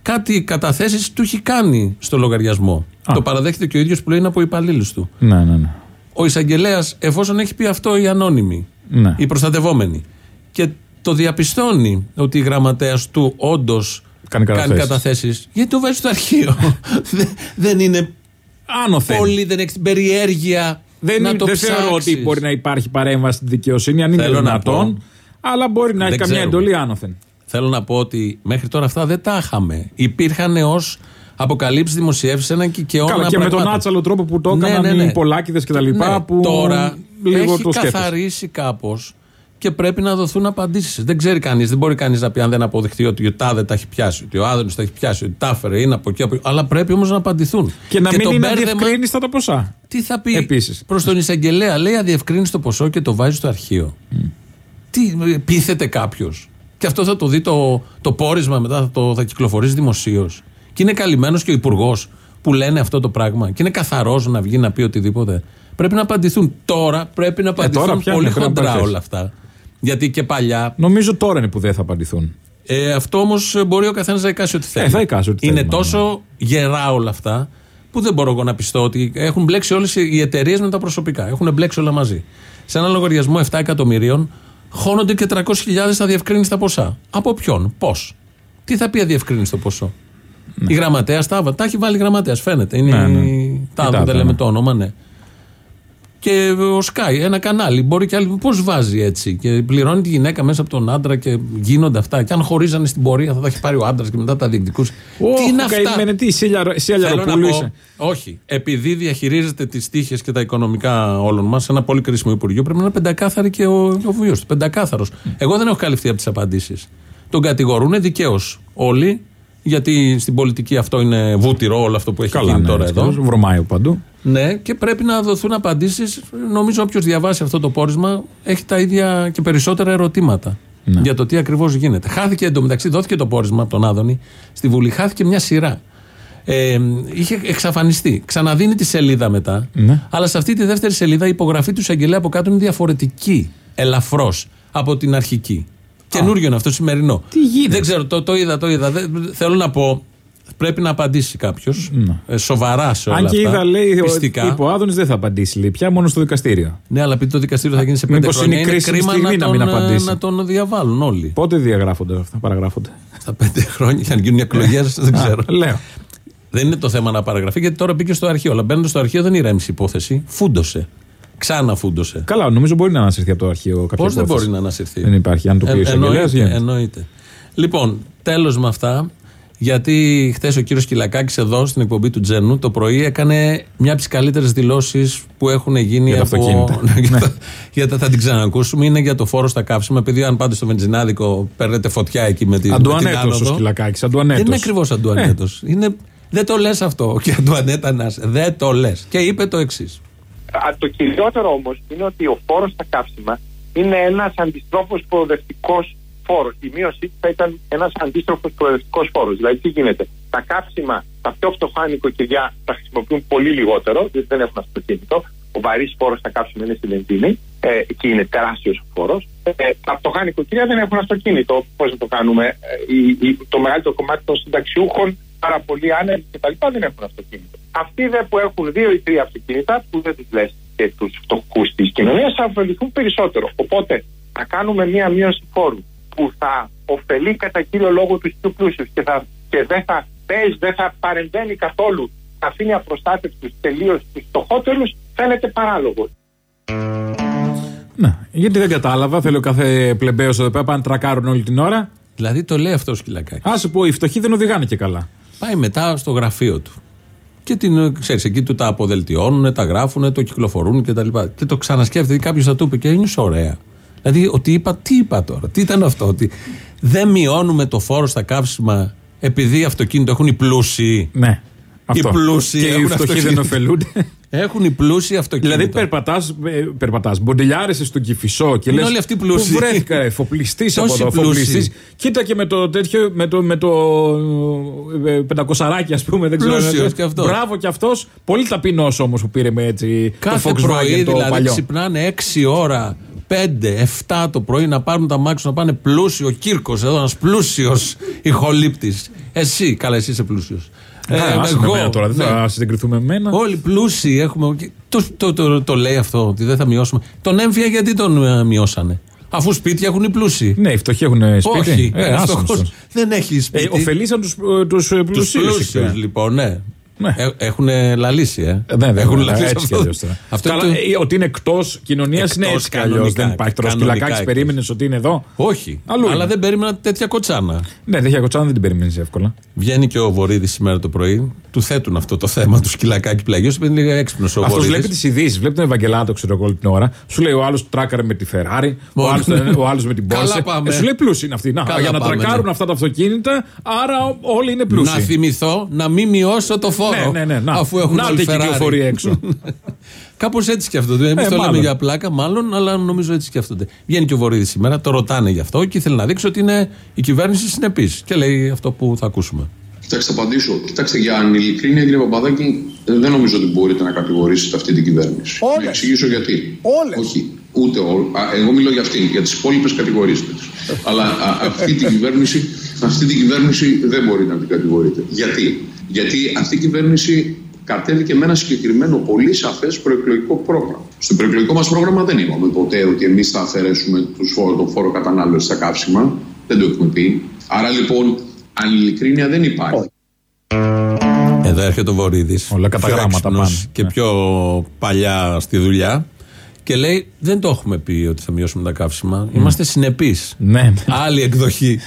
D: κάτι καταθέσεις του έχει κάνει στο λογαριασμό.
E: Α.
D: Το παραδέχεται και ο ίδιος που λέει είναι από υπαλλήλους του.
E: Ναι, ναι, ναι.
D: Ο εισαγγελέας, εφόσον έχει πει αυτό η ανώνυμη,
E: Ναι.
D: η προστατευόμενη, και το διαπιστώνει ότι η γραμματέας του όντως
E: Κάνει καταθέσεις.
D: καταθέσεις, γιατί το βάζει στο αρχείο. Δεν- δεν είναι
E: Άνωθεν.
D: πολύ, δεν έχει την περιέργεια
E: Δεν,
D: να
E: είναι-
D: το
E: δεν θεωρώ
D: ψάξεις.
E: ότι μπορεί να υπάρχει παρέμβαση στη δικαιοσύνη, αν είναι
D: Θέλω να
E: δυνατόν.
D: πω.
E: Αλλά μπορεί να έχει
D: Δεν
E: καμιά
D: ξέρουμε.
E: εντολή άνωθεν.
D: Θέλω να πω ότι μέχρι τώρα αυτά δεν τα είχαμε. Υπήρχαν ως αποκαλύψεις δημοσιεύσεις έναν κικαιώνα
E: Καλά, και με τον
D: πραγμάτων.
E: άτσαλο τρόπο που το
D: Ναι,
E: έκαναν
D: ναι, ναι.
E: οι Πολάκηδε και τα λοιπά.
D: Ναι,
E: που
D: τώρα
E: λίγο
D: έχει
E: το σκέφτεσαι.
D: καθαρίσει κάπως και πρέπει να δοθούν απαντήσεις. Δεν ξέρει κανείς, δεν μπορεί κανείς να πει αν δεν αποδειχθεί ότι ο Τάδε τα έχει πιάσει, ότι ο Άδωνης τα έχει πιάσει, ότι τα έφερε, είναι από εκεί. Από... Αλλά πρέπει όμως να απαντηθούν.
E: Και να μην
D: το
E: είναι
D: μπέρδεμα-
E: αδιευκρίνηστα τα ποσά.
D: Τι θα πει
E: Επίσης.
D: προς τον εισαγγελέα, λέει αδιευκρίνει το ποσό και το βάζει στο αρχείο. Τι πείθεται κάποιος. Και αυτό θα το δει το, το πόρισμα μετά, θα, το, θα κυκλοφορήσει δημοσίως. Και είναι καλυμμένος και ο υπουργός που λένε αυτό το πράγμα. Και είναι καθαρός να βγει να πει οτιδήποτε. Πρέπει να απαντηθούν. Τώρα πρέπει να απαντηθούν
E: Ε, τώρα πια
D: πολύ
E: ναι, πρέπει να
D: χοντρά
E: απαντηθείς.
D: όλα αυτά. Γιατί και παλιά.
E: Νομίζω τώρα είναι που δεν θα απαντηθούν.
D: Ε, αυτό όμως μπορεί ο καθένας να εικάσει ό,τι θέλει.
E: θα εικάσει ό,τι
D: Είναι
E: θέλει, μάλλον.
D: τόσο γερά όλα αυτά που δεν μπορώ εγώ να πιστώ ότι έχουν μπλέξει όλες οι εταιρείες με τα προσωπικά. Έχουν μπλέξει όλα μαζί. Σε ένα λογαριασμό 7 εκατομμυρίων χώνονται και 300.000 αδιευκρίνηστα ποσά. Από ποιον, πώς; Τι θα πει αδιευκρίνηστο ποσό; Η γραμματέας τα, έβα- τα έχει βάλει η γραμματέας, φαίνεται. Είναι
E: Ναι, ναι.
D: η Τάδε,
E: Η Τάδε,
D: δεν λέμε
E: ναι.
D: το όνομα, ναι. Και ο Sky, ένα κανάλι. Μπορεί και άλλοι. Πώς βάζει έτσι. Και πληρώνει τη γυναίκα μέσα από τον άντρα και γίνονται αυτά. Και αν χωρίζανε στην πορεία θα τα έχει πάρει ο άντρας και μετά τα διεκδικούσε. Τι είναι αυτά;
E: καημένε, τι, εσύ
D: Θέλω να
E: Αλιαροπούλου
D: πω,
E: είσαι;
D: όχι. Επειδή διαχειρίζεται τις τύχε και τα οικονομικά όλων μας, ένα πολύ κρίσιμο Υπουργείο, πρέπει να είναι πεντακάθαρη και ο, ο βίο του. Πεντακάθαρος. Εγώ δεν έχω καλυφθεί από τις απαντήσεις. Τον κατηγορούν δικαίως όλοι, γιατί στην πολιτική αυτό είναι βούτυρο όλο αυτό που έχει
E: Καλά,
D: γίνει
E: ναι,
D: τώρα
E: έτσι
D: εδώ.
E: κι αλλιώς, Βρωμάει παντού.
D: Ναι, και πρέπει να δοθούν απαντήσεις. Νομίζω όποιος διαβάσει αυτό το πόρισμα έχει τα ίδια και περισσότερα ερωτήματα
E: Ναι.
D: για το τι ακριβώς γίνεται. Χάθηκε εντωμεταξύ, δόθηκε το πόρισμα από τον Άδωνη στη Βουλή, χάθηκε μια σειρά. Ε, είχε εξαφανιστεί. Ξαναδίνει τη σελίδα μετά.
E: Ναι.
D: Αλλά σε αυτή τη δεύτερη σελίδα η υπογραφή του εισαγγελέα από κάτω είναι διαφορετική. Ελαφρώς από την αρχική. Καινούριο είναι αυτό σημερινό.
E: Τι γίνεται;
D: Δεν ξέρω, το, το είδα, το είδα. Δεν- θέλω να πω, πρέπει να απαντήσει κάποιος. Ε, σοβαρά σε όλα
E: Ναι. Αν και
D: αυτά.
E: είδα, λέει,
D: πιστικά.
E: ο, είπε ο Άδωνης δεν θα απαντήσει, λέει, πια μόνο στο δικαστήριο.
D: Ναι, αλλά επειδή το δικαστήριο θα γίνει σε πέντε
E: Μήπως
D: χρόνια.
E: είναι η κρίσιμη
D: κρίμα
E: στιγμή
D: να
E: να μην
D: τον, ε,
E: απαντήσει.
D: να τον διαβάλουν όλοι.
E: Πότε διαγράφονται αυτά, παραγράφονται;
D: Στα πέντε χρόνια, για να γίνουν εκλογές, δεν ξέρω.
E: Λέω.
D: Δεν είναι το θέμα να παραγραφεί, γιατί τώρα μπήκε στο αρχείο. Αλλά μπαίνοντα στο αρχείο δεν ηρέμησε η υπόθεση. Φούντωσε. Ξανά φούντωσε.
E: Καλά, νομίζω μπορεί να ανασυρθεί από το αρχείο κάποια
D: Πώς δεν
E: υπόθεση.
D: μπορεί να ανασυρθεί;
E: Δεν υπάρχει. Αν το πεις ο
D: Ε,
E: εισαγγελέας,
D: εννοείται,
E: γίνεται.
D: εννοείται. Λοιπόν, τέλος με αυτά. Γιατί χθες ο κύριος Κυλακάκης εδώ στην εκπομπή του Τζένου το πρωί έκανε μια από τις καλύτερες δηλώσεις που έχουν γίνει
E: Για τα
D: από.
E: αυτοκίνητα.
D: Ναι, για τα- για τα- θα την ξανακούσουμε. Είναι για το φόρο στα καύσιμα. Επειδή αν πάτε στο βενζινάδικο παίρνετε φωτιά εκεί με, τη, με την
E: Αντουανέτος ο
D: άνοδο.
E: Σκυλακάκη.
D: Δεν
E: Αντουανέτος.
D: είναι ακριβώ αντουανέτος. Είναι... Δεν το λες αυτό. Και αντουανέτα να είσαι. Δεν το λες. Και είπε το εξής.
I: Α, Το κυριότερο όμως είναι ότι ο φόρος στα καύσιμα είναι ένας αντιστρόφος προοδευτικός φόρο. Η μείωσή του θα ήταν ένας αντίστροφος προοδευτικός φόρος. Δηλαδή, τι γίνεται; Τα καύσιμα, τα πιο φτωχά νοικοκυριά τα χρησιμοποιούν πολύ λιγότερο, γιατί δεν έχουν αυτοκίνητο. Ο βαρύς φόρος στα καύσιμα είναι στη βενζίνη ε, και είναι τεράστιος ο φόρος. Ε, τα φτωχά νοικοκυριά δεν έχουν αυτοκίνητο. Πώς να το κάνουμε; Ε, η- η- το μεγαλύτερο κομμάτι των συνταξιούχων, πάρα πολλοί άνεργοι κτλ. δεν έχουν αυτοκίνητο. Αυτοί δε που έχουν δύο ή τρία αυτοκίνητα, που δεν τους λες και τους φτωχούς της κοινωνίας, θα ωφεληθούν περισσότερο. Οπότε, να κάνουμε μία μείωση φόρου που θα ωφελεί κατά κύριο λόγο τους πιο πλούσιους και, θα, και δεν θα παίζει, δεν θα παρεμβαίνει καθόλου, θα αφήνει απροστάτευτου τελείως του φτωχότερους, φαίνεται παράλογος.
E: Ναι, γιατί δεν κατάλαβα. Θέλω κάθε πλεμπαίος εδώ πέρα πάνε τρακάρουν όλη την ώρα.
D: Δηλαδή το λέει αυτό ο Σκυλακάκης.
E: Α σου πω, οι φτωχοί δεν οδηγάνε και καλά.
D: Πάει μετά στο γραφείο του. Και την, ξέρεις, εκεί του τα αποδελτιώνουν, τα γράφουν, το κυκλοφορούν κτλ. Και, τα λοιπά. και το ξανασκέφτεται, κάποιος θα του είπε και είναι ωραία. Δηλαδή, ότι είπα, τι είπα τώρα, τι ήταν αυτό, ότι δεν μειώνουμε το φόρο στα καύσιμα επειδή αυτοκίνητο έχουν οι πλούσιοι.
E: Ναι. Αυτό.
D: Οι πλούσιοι
E: Και οι
D: έχουν
E: φτωχοί
D: αυτοκίνητο.
E: δεν ωφελούνται.
D: Έχουν οι πλούσιοι αυτοκίνητο.
E: Δηλαδή περπατάς, περπατάς, μποντιλιάρεσαι στον κυφισό και
D: Είναι
E: λες,
D: όλοι αυτοί πλούσιοι.
E: Πού βρέθηκα, ρε, εφοπλιστή από
D: Τόσοι
E: εδώ,
D: πλούσιοι.
E: εφοπλιστή. Κοίτα και με το τέτοιο, με το, με το ε, πεντακοσαράκι, ας πούμε. Δεν ξέρω.
D: Πλούσιος κι αυτός.
E: Μπράβο κι αυτός. Πολύ ταπεινός όμως που πήρε με έτσι
D: Κάθε
E: το Volkswagen
D: πρωί
E: το
D: δηλαδή
E: παλιό.
D: ξυπνάνε 6 ώρα, 5, 7 το πρωί να πάρουν τα μάξι να πάνε πλούσιο. Ο Κύρκος εδώ, ένας πλούσιος ηχολήπτης. Εσύ, καλά, εσύ είσαι πλούσιος.
E: Ε, άσε με εμένα τώρα, δεν θα συγκριθούμε με μένα.
D: Όλοι πλούσιοι έχουμε. Το, το, το, το λέει αυτό, ότι δεν θα μειώσουμε. Τον έμφυα γιατί τον ε, μειώσανε; Αφού σπίτια έχουν οι πλούσιοι.
E: Ναι, οι φτωχοί έχουν σπίτι.
D: Όχι,
E: ε,
D: ένας
E: άσχημος
D: φτωχός
E: αυτός.
D: δεν έχει σπίτι.
E: Ε, ωφελήσαν τους τους
D: Τους
E: πλουσίους. εκεί
D: πλούσιους,
E: πέρα.
D: λοιπόν, ναι. Έχουν λαλήσει, ε.
E: Ναι, δεν
D: Έχουν
E: έχουν
D: λαλήσει
E: έτσι
D: αυτό.
E: κι αλλιώς τώρα.
D: Αυτό
E: Καλά,
D: είναι το-
E: ε, Ότι είναι εκτός κοινωνίας είναι
D: Εκτός
E: έτσι κι αλλιώς.
D: κανονικά,
E: Δεν υπάρχει τώρα.
D: κανονικά
E: Σκυλακάκι
D: εκτός.
E: περίμενες ότι είναι εδώ;
D: Όχι.
E: Αλλού
D: αλλά
E: είναι.
D: δεν περίμενα τέτοια κοτσάνα.
E: Ναι, τέτοια κοτσάνα δεν την περιμένει εύκολα.
D: Βγαίνει και ο Βορύδης σήμερα το πρωί, του θέτουν αυτό το θέμα τους σκυλακάκι πλαγιό, επειδή είναι έξυπνος ο
E: Αυτός βλέπει
D: Βορύδη.
E: τις ειδήσεις, βλέπει τον Ευαγγελάτο, ξέρω εγώ, όλη την ώρα. Σου λέει ο άλλος τράκαρε με τη Ferrari, ο
D: Μόνο.
E: άλλος ο άλλος με την
D: Καλά
E: Porsche.
D: πάμε.
E: Ε, σου λέει πλούσιοι είναι αυτοί. Να,
D: Καλά
E: για να
D: πάμε,
E: τρακάρουν
D: ναι.
E: αυτά τα αυτοκίνητα, άρα ό- όλοι είναι πλούσιοι.
D: Να θυμηθώ να μην μειώσω το φόρο.
E: Ναι, ναι, ναι, να.
D: Αφού έχουν
E: Να
D: όλοι
E: τι
D: Ferrari.
E: κυκλοφορεί έξω.
D: Κάπως έτσι σκέφτονται. Εμείς
E: Ε,
D: το λέμε
E: μάλλον.
D: για πλάκα, μάλλον, αλλά νομίζω έτσι σκέφτονται. Βγαίνει και ο Βορύδης σήμερα, το ρωτάνε γι' αυτό και ήθελε να δείξει ότι είναι η κυβέρνηση συνεπής. Και λέει αυτό που θα ακούσουμε.
L: Κοιτάξτε, θα απαντήσω. Κοιτάξτε, για ανηλικρίνεια, κύριε Παπαδάκη, ε, δεν νομίζω ότι μπορείτε να κατηγορήσετε αυτή την κυβέρνηση.
M: Όλες.
L: Να εξηγήσω γιατί.
M: Όλες.
L: Όχι, ούτε όλ. Α, εγώ μιλώ για αυτήν. Για τις υπόλοιπες κατηγορήστε τις. Αλλά α, αυτή, την κυβέρνηση, αυτή την κυβέρνηση δεν μπορείτε να την κατηγορείτε. Γιατί; Γιατί αυτή η κυβέρνηση κατέβηκε με ένα συγκεκριμένο πολύ σαφές προεκλογικό πρόγραμμα. Στο προεκλογικό μας πρόγραμμα δεν είπαμε ποτέ ότι εμείς θα αφαιρέσουμε τους φόρο, τον φόρο κατανάλωση στα καύσιμα. Δεν το έχουμε πει. Άρα λοιπόν, ανηλικρίνεια δεν υπάρχει.
D: Εδώ έρχεται ο Βορύδης.
E: Όλα κατά γράμματα πάνε.
D: Και
E: Ναι.
D: πιο παλιά στη δουλειά. Και λέει: Δεν το έχουμε πει ότι θα μειώσουμε τα καύσιμα. Είμαστε συνεπείς.
E: Ναι.
D: Άλλη εκδοχή.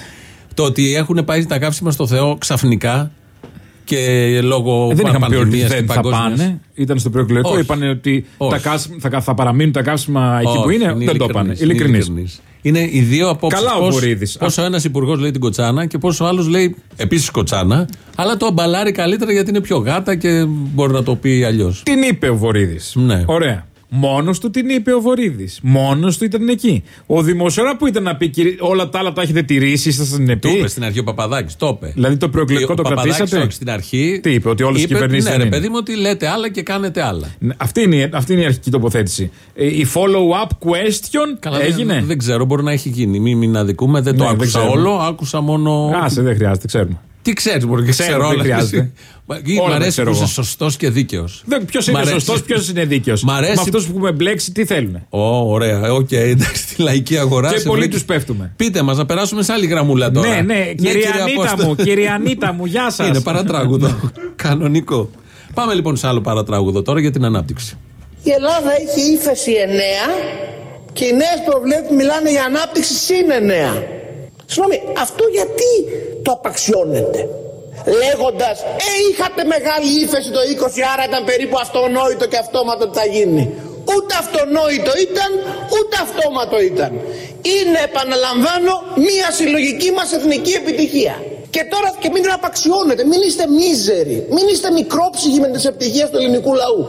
D: Το ότι έχουν πάει τα καύσιμα στο Θεό ξαφνικά και λόγω
E: Ε, δεν είχαμε πει ότι
D: πανδημίας
E: δεν
D: και
E: θα
D: παγκόσμιας.
E: πάνε. Ήταν στο προεκλογικό.
D: Όχι.
E: Είπαν ότι
D: Όχι.
E: τα κάσ- θα, θα παραμείνουν τα καύσιμα εκεί που
D: Όχι,
E: είναι. Δεν το
D: ειλικρινής,
E: πάνε.
D: είναι
E: Ειλικρινής.
D: ειλικρινής. Είναι οι δύο απόψεις.
E: Καλά ο Βορύδης.
D: Πόσο ένας υπουργός λέει την κοτσάνα και πόσο άλλος λέει επίσης κοτσάνα, αλλά το αμπαλάρει καλύτερα γιατί είναι πιο γάτα και μπορεί να το πει αλλιώς.
E: Την είπε ο Βορίδης.
D: Ναι.
E: Ωραία. Μόνος του την είπε ο Βορίδης. Μόνος του ήταν εκεί. Ο δημοσιογράφος που ήταν να πει «Κύριε, όλα τα άλλα τα έχετε τηρήσει, ήσασταν
D: Το
E: συνεπής.
D: είπε στην αρχή ο Παπαδάκης. Το είπε.
E: Δηλαδή το προεκλογικό
D: Ο
E: το
D: Παπαδάκης,
E: κρατήσατε;
D: Όχι, στην αρχή.
E: Τι είπε, ότι όλες οι
D: είπε,
E: κυβερνήσεις
D: Ναι,
E: δεν
D: ρε
E: είναι.
D: παιδί μου, ότι λέτε άλλα και κάνετε άλλα.
E: Ναι, Αυτή είναι, η- αυτή είναι η αρχική τοποθέτηση. Ε, Η follow-up question
D: Καλά,
E: έγινε;
D: Δεν, δεν ξέρω, μπορεί να έχει γίνει. Μην, μην αδικούμε, δεν το
E: Ναι, δεν
D: άκουσα
E: ξέρουμε.
D: όλο. Άκουσα μόνο.
E: Άσε, δεν χρειάζεται, ξέρουμε.
D: Τι ξέρεις, μπορεί και
E: Ξέρω,
D: ξέρω
E: δεν
D: όλα.
E: χρειάζεται.
D: Μ'
E: Όλα τα
D: αρέσει
E: ξέρω
D: που είσαι
E: εγώ.
D: σωστός και δίκαιος.
E: Ποιος είναι σωστός, ποιος είναι δίκαιος.
D: Μ' αρέσει-
E: Με αυτούς που έχουμε μπλέξει, τι θέλουν.
D: Ω, ωραία, οκ, εντάξει, στη λαϊκή αγορά.
E: Και
D: σε
E: πολλοί
D: βλέπει-
E: τους πέφτουμε.
D: Πείτε μας, να περάσουμε σε άλλη γραμμούλα τώρα.
E: Ναι, ναι, κυρία
D: κύριε
E: Ανίτα
D: Απόστολε.
E: μου, κυρία Ανίτα μου, γεια σας.
D: Είναι παρατράγουδο. Κανονικό. Πάμε λοιπόν σε άλλο παρατράγουδο τώρα για την ανάπτυξη.
M: Η Ελλάδα έχει ύφεση 9 και οι νέες προβλέψει μιλάνε για ανάπτυξη συν 9. Συγγνώμη, αυτό γιατί το απαξιώνετε. Λέγοντας, ε, είχατε μεγάλη ύφεση το 20, άρα ήταν περίπου αυτονόητο και αυτόματο ότι θα γίνει. Ούτε αυτονόητο ήταν, ούτε αυτόματο ήταν. Είναι, επαναλαμβάνω, μία συλλογική μας εθνική επιτυχία. Και τώρα και μην απαξιώνετε, μην είστε μίζεροι, μην είστε μικρόψυχοι με τις επιτυχίες του ελληνικού λαού.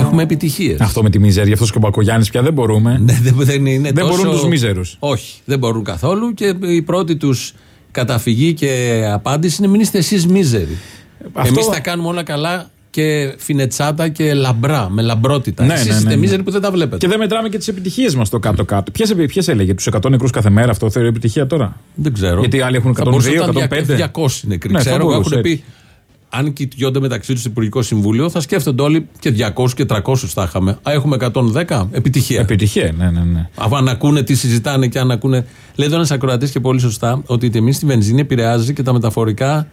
D: Έχουμε επιτυχίες.
E: Αυτό με τη μιζέρια, αυτό και ο Μπακογιάννης πια δεν μπορούμε.
D: Ναι, δεν, δεν, είναι
E: Δεν
D: τόσο-
E: μπορούν τους μίζερους.
D: Όχι, δεν μπορούν καθόλου και η πρώτη τους καταφυγή και απάντηση είναι μην είστε εσείς μίζεροι.
E: Αυτό-
D: Εμείς τα κάνουμε όλα καλά και φινετσάτα και λαμπρά, με λαμπρότητα.
E: Ναι,
D: Εσείς
E: ναι, ναι,
D: είστε
E: ναι.
D: μίζεροι που δεν τα βλέπετε.
E: Και δεν μετράμε και τις επιτυχίες μας το κάτω-κάτω. Ποιες έλεγε, τους 100 νεκρούς κάθε μέρα, αυτό θεωρεί επιτυχία τώρα;
D: Δεν ξέρω.
E: Γιατί άλλοι έχουν
D: Θα
E: 102,
D: μπορούσε να ήταν
E: 105.
D: 200 νεκροί.
E: Ναι, θα
D: ξέρω,
E: μπορούσε,
D: έχουν πει.
E: Έτσι.
D: Αν κοιτιόνται μεταξύ τους στο Υπουργικό Συμβούλιο, θα σκέφτονται όλοι και 200 και 300 θα είχαμε. Α, έχουμε 110. Επιτυχία.
E: Επιτυχία, ναι, ναι, ναι.
D: Αφού αν ακούνε τι συζητάνε και αν ακούνε. Λέει εδώ ένας ακροατής και πολύ σωστά ότι η τιμή στη βενζίνη επηρεάζει και τα μεταφορικά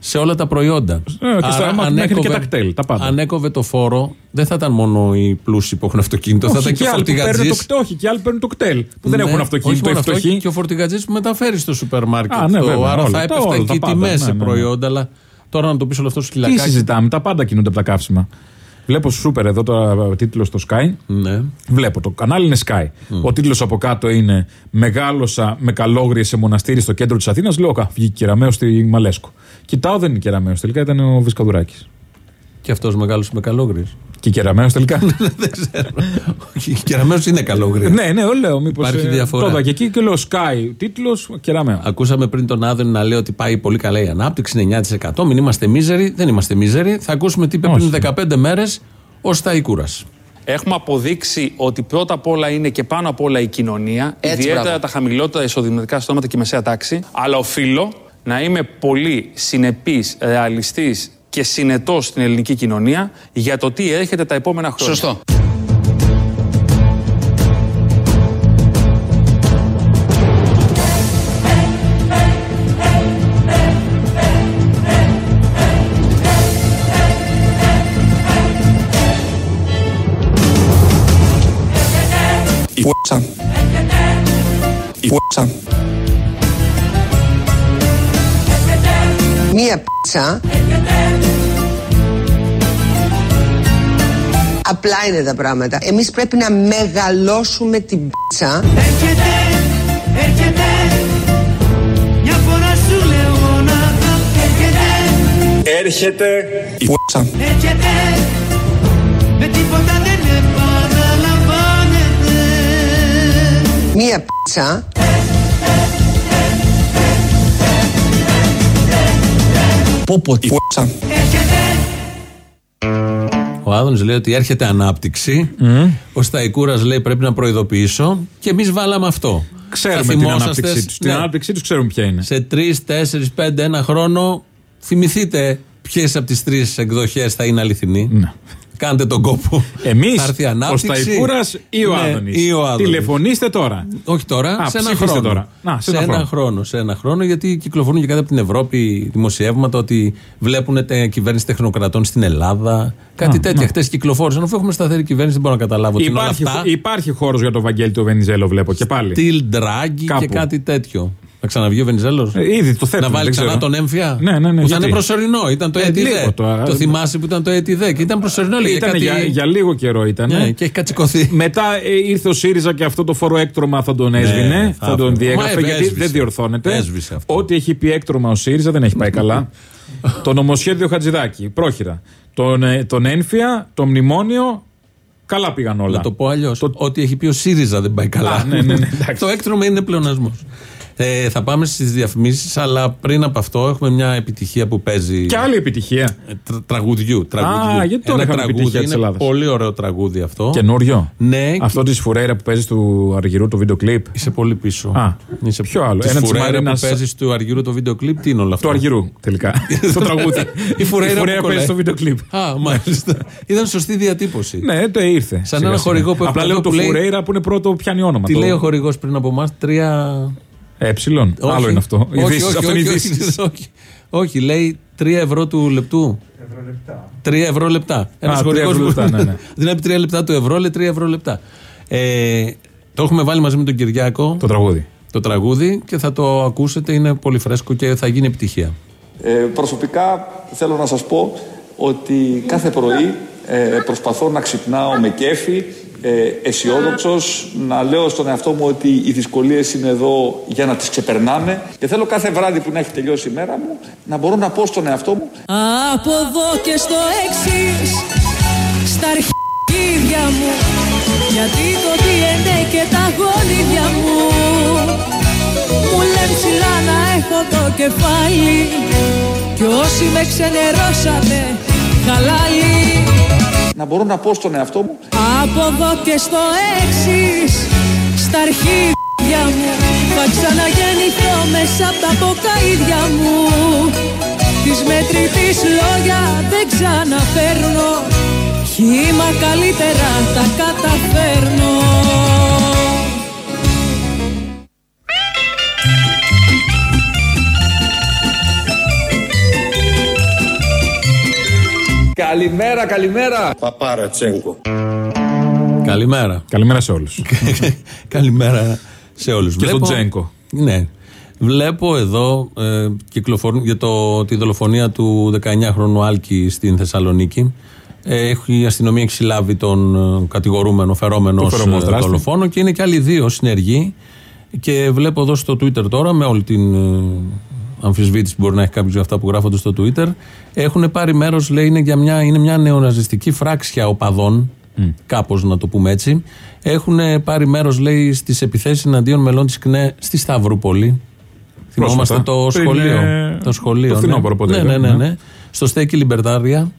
D: σε όλα τα προϊόντα.
E: Ε, και στα άμα μέχρι και τα κτέλ, τα πάντα.
D: αν έκοβε το φόρο, δεν θα ήταν μόνο οι πλούσιοι που έχουν αυτοκίνητο, θα
E: Όχι,
D: ήταν και ο
E: άλλοι που παίρνουν
D: φορτηγατζής.
E: το, όχι, και άλλοι παίρνουν το κτέλ. Που δεν
D: Ναι,
E: έχουν αυτοκίνητο, οι φτωχοί.
D: Και ο φορτηγατζής που μεταφέρει στο σούπερ μάρκετ.
E: Α, ναι,
D: Το-
E: βέβαια,
D: άρα
E: όλα,
D: θα
E: τα
D: έπεφταν
E: όλα,
D: και
E: τα
D: οι
E: πάντα,
D: τιμέ
E: ναι,
D: σε
E: ναι, ναι.
D: προϊόντα. Αλλά τώρα να το πεις όλο αυτό
E: Τι
D: σκυλακάκι.
E: συζητάμε, τα πάντα κινούνται από τα καύσιμα. Βλέπω σούπερ εδώ τώρα τίτλος στο Sky.
D: Ναι.
E: Βλέπω το κανάλι είναι Sky. Ο τίτλος από κάτω είναι Μεγάλωσα με καλόγριες σε μοναστήρι στο κέντρο της Αθήνας. Λέω, Κα, βγήκε κεραμαίο στη Μαλέσκο. Κοιτάω, δεν είναι κεραμαίο. Τελικά ήταν ο Βισκαδουράκη.
D: Και αυτός μεγάλο με καλόγριες.
E: Και κεραμαίο τελικά.
D: δεν ξέρω. Όχι, κεραμένο είναι καλόγρια.
E: ναι, ναι, λέω. Μήπως.
D: Υπάρχει διαφορά.
E: Τώρα και εκεί και λέω Sky τίτλος κεραμαίο.
D: Ακούσαμε πριν τον Άδωνη να λέει ότι πάει πολύ καλά η ανάπτυξη, είναι 9%. Μην είμαστε μίζεροι. Δεν είμαστε μίζεροι. Θα ακούσουμε τι είπε πριν 15 μέρες ο Σταϊκούρας.
N: Έχουμε αποδείξει ότι πρώτα απ' όλα είναι και πάνω απ' όλα η κοινωνία,
O: Έτσι,
N: ιδιαίτερα
O: μπράβο.
N: τα χαμηλότερα εισοδηματικά στρώματα και η μεσαία τάξη. Αλλά οφείλω να είμαι πολύ συνεπής, ρεαλιστής και συνετό στην ελληνική κοινωνία για το τι έρχεται τα επόμενα χρόνια.
O: Σωστό.
M: Μία πίτσα. Απλά είναι τα πράγματα. Εμείς πρέπει να μεγαλώσουμε την πίτσα.
G: Έρχεται, έρχεται Μια φορά σου λέω να θα έρχεται
M: Έρχεται η φούτσα.
G: Έρχεται Με τίποτα δεν επαναλαμβάνεται
M: Μία πίτσα. Πω πω η φούτσα.
D: Ο Άδωνης λέει ότι έρχεται ανάπτυξη. Ο Σταϊκούρας λέει πρέπει να προειδοποιήσω. Και εμείς βάλαμε αυτό.
E: Ξέρουμε
D: Θα
E: την
D: θυμόσαστε
E: ανάπτυξή
D: σ-
E: τους. Την
D: ναι.
E: ανάπτυξή τους ξέρουμε ποια είναι.
D: Σε τρεις, τέσσερις, πέντε, ένα χρόνο θυμηθείτε ποιες από τις τρεις εκδοχές θα είναι αληθινή. Κάντε τον κόπο.
E: Εμείς,
D: Θα έρθει η
E: ο
D: ανάπτυξη.
E: Σταϊκούρας ή ο
D: Ναι,
E: Άδωνης.
D: ή ο Άδωνης.
E: Τηλεφωνήστε τώρα.
D: Όχι τώρα,
E: Α,
D: σε ένα
E: ψηφίστε
D: χρόνο.
E: τώρα. Να,
D: σε, ένα χρόνο. Σε ένα χρόνο, γιατί κυκλοφορούν και κάτι από την Ευρώπη δημοσιεύματα ότι βλέπουν τα κυβέρνηση τεχνοκρατών στην Ελλάδα. Κάτι
E: Α,
D: τέτοια.
E: ναι.
D: Χτες κυκλοφόρησαν. Αφού έχουμε σταθερή κυβέρνηση, δεν μπορώ να καταλάβω τι είναι όλα
E: Υπάρχει,
D: αυτά.
E: υπάρχει χώρος για το Βαγγέλη του Βενιζέλο, βλέπω και πάλι.
D: Στυλ Ντράγκη και
E: Κάπου.
D: κάτι τέτοιο. Να ξαναβγεί ο Βενιζέλος;
E: Ε, ήδη το θέτουν,
D: Να βάλει
E: δεν
D: ξανά
E: ξέρω.
D: τον έμφυα;
E: Ναι, ναι, ναι,
D: Που
E: γιατί;
D: ήταν προσωρινό. Ήταν το
E: Ε,
D: ΕΤΙΔΕ.
E: λίγο τώρα.
D: Το θυμάσαι που ήταν το ΕΤΙΔΕ και ήταν προσωρινό. Λέγε
E: Ήταν
D: κάτι...
E: για, για λίγο καιρό ήταν.
D: Ναι, και έχει κατσικωθεί.
E: Μετά ε, ήρθε ο ΣΥΡΙΖΑ και αυτό το φόρο έκτρωμα θα τον έσβηνε,
D: Ναι,
E: θα,
D: θα
E: τον
D: έφερε.
E: διέγραφε
D: Μα,
E: γιατί
D: έσβησε.
E: δεν διορθώνεται.
D: Έσβησε αυτό.
E: Ό,τι έχει πει έκτρωμα ο ΣΥΡΙΖΑ δεν έχει πάει καλά. το νομοσχέδιο Χατζηδάκη, πρόχειρα. Τον, ε, τον ένφια, το μνημόνιο, καλά πήγαν όλα.
D: Να το πω αλλιώς. Ό,τι έχει πει ο ΣΥΡΙΖΑ δεν πάει καλά.
E: Α, ναι, ναι, ναι, εντάξει.
D: το έκτρωμα είναι πλεονασμός. Ε, θα πάμε στις διαφημίσεις, αλλά πριν από αυτό έχουμε μια επιτυχία που παίζει.
E: Και άλλη επιτυχία.
D: Ε, τρα- τραγουδιού. τραγουδιού.
E: Α, γιατί τώρα
D: Ένα
E: είχαμε
D: τραγούδι.
E: επιτυχία της
D: Είναι
E: Ελλάδας.
D: πολύ ωραίο τραγούδι αυτό.
E: Καινούριο.
D: Ναι,
E: Αυτό της Φουρέιρα που παίζει του Αργυρού το βίντεο κλιπ.
D: είσαι πολύ πίσω.
E: Α,
D: Είσαι
E: ποιο άλλο;
D: Της
E: Ένα της
D: Φουρέιρα
E: Μαρίνας-
D: που παίζεις του Αργυρού το βίντεο κλιπ, τι είναι όλο αυτό;
E: Του Αργυρού τελικά. το τραγούδι.
D: Η Φουρέιρα που
E: παίζει
D: κολλάει.
E: στο βίντεο κλιπ.
D: Α, μάλιστα. Ήταν σωστή διατύπωση.
E: Ναι, το ήρθε.
D: Σαν ένα χορηγό που
E: Απλά
D: έχουμε
E: λέω
D: εδώ
E: το
D: που λέει-
E: Φουρέιρα που είναι πρώτο πιάνει όνομα.
D: Τι
E: το-
D: λέει ο χορηγός πριν από εμάς, τρία.
E: Ε,
D: Όχι.
E: άλλο είναι αυτό.
D: Όχι,
E: Ειδήσεις,
D: όχι,
E: αυτό είναι
D: όχι,
E: ειδήσεις.
D: όχι, όχι. Όχι, λέει 3 ευρώ του λεπτού. 3 ευρώ λεπτά. Ένας
E: τρία
D: χορηγός
E: ευρώ
D: που.
E: λεπτά, ναι, ναι.
D: Δεν είναι 3 λεπτά του ευρώ, λέει 3 ευρώ λεπτά. Ε, το έχουμε βάλει μαζί με τον Κυριάκο.
E: Το τραγούδι.
D: Το τραγούδι και θα το ακούσετε. Είναι πολύ φρέσκο και θα γίνει επιτυχία.
F: Ε, προσωπικά θέλω να σας πω ότι κάθε πρωί ε, προσπαθώ να ξυπνάω με κέφι, ε, αισιόδοξος, να λέω στον εαυτό μου ότι οι δυσκολίες είναι εδώ για να τις ξεπερνάμε και θέλω κάθε βράδυ που να έχει τελειώσει η μέρα μου να μπορώ να πω στον εαυτό μου
G: Από εδώ και στο εξής Στα αρχίδια μου Γιατί το DNA και τα γονίδια μου Μου λένε ψηλά να έχω το κεφάλι Κι όσοι με ξενερώσατε χαλάλι
F: να μπορώ να πω στον εαυτό μου.
G: Από εδώ και στο εξής Στα αρχίδια μου Θα ξαναγεννηθώ μέσα από τα ποκαίδια μου. Της μετρητής λόγια δεν ξαναφέρνω Χήμα καλύτερα τα καταφέρνω
F: Καλημέρα, καλημέρα
M: Παπάρα Τσέγκο.
D: Καλημέρα.
E: Καλημέρα σε όλους.
D: Καλημέρα σε όλους.
E: Και στον Τζέγκο.
D: Ναι. Βλέπω εδώ ε, κυκλοφορούν για το, τη δολοφονία του 19χρονου Άλκη στην Θεσσαλονίκη. Ε, έχει η αστυνομία έχει συλλάβει τον ε, κατηγορούμενο φερόμενο
E: Το
D: ως,
E: φερόμενο
D: ε,
E: δράστη.
D: δολοφόνο και είναι και άλλοι δύο συνεργοί. Και βλέπω εδώ στο Twitter τώρα, με όλη την ε, αμφισβήτηση που μπορεί να έχει κάποιος για αυτά που γράφονται στο Twitter, έχουν πάρει μέρος, λέει, είναι, για μια, είναι μια νεοναζιστική φράξια οπαδών, κάπως να το πούμε έτσι. Έχουν πάρει μέρος, λέει, στις επιθέσεις εναντίον μελών της ΚΝΕ στη Σταυρούπολη. Θυμόμαστε
E: Πρόσφατα.
D: το
E: Πριν,
D: σχολείο.
E: ε,
D: το σχολείο.
E: το
D: ναι.
E: φθινόπωρο πότε
D: ναι,
E: ήταν,
D: ναι, ναι,
E: ναι.
D: ναι. Στο στέκι Λιμπερτάρια.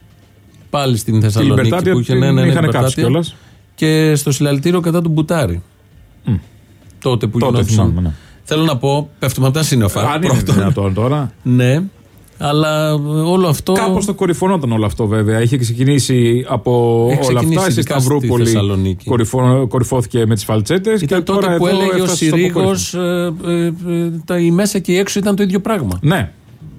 D: Πάλι στην Θεσσαλονίκη
E: Λιμπερτάρια
D: που είχε.
E: την
D: Ναι, ναι, ναι,
E: είχαν
D: Λιμπερτάρια.
E: κάψει κιόλας.
D: Και στο συλλαλητήριο κατά του Μπουτάρη. Τότε που
E: Τότε
D: γινόντουσαν.
E: θυμάμαι, ναι.
D: Θέλω να πω, πέφτουμε από τα σύννεφα.
E: Αν είναι
D: πρώτον.
E: δυνατόν τώρα.
D: Ναι, αλλά όλο αυτό.
E: Κάπως το κορυφωνόταν όλο αυτό βέβαια. Είχε ξεκινήσει από
D: Έχει
E: όλα
D: ξεκινήσει
E: αυτά. Στη
D: ειδικά στη
E: Σταυρούπολη
D: Θεσσαλονίκη.
E: κορυφω- κορυφώθηκε με τις φαλτσέτες.
D: Ήταν τότε που έλεγε ο Συρίγος η μέσα και η έξω ήταν το ίδιο πράγμα.
E: Ναι.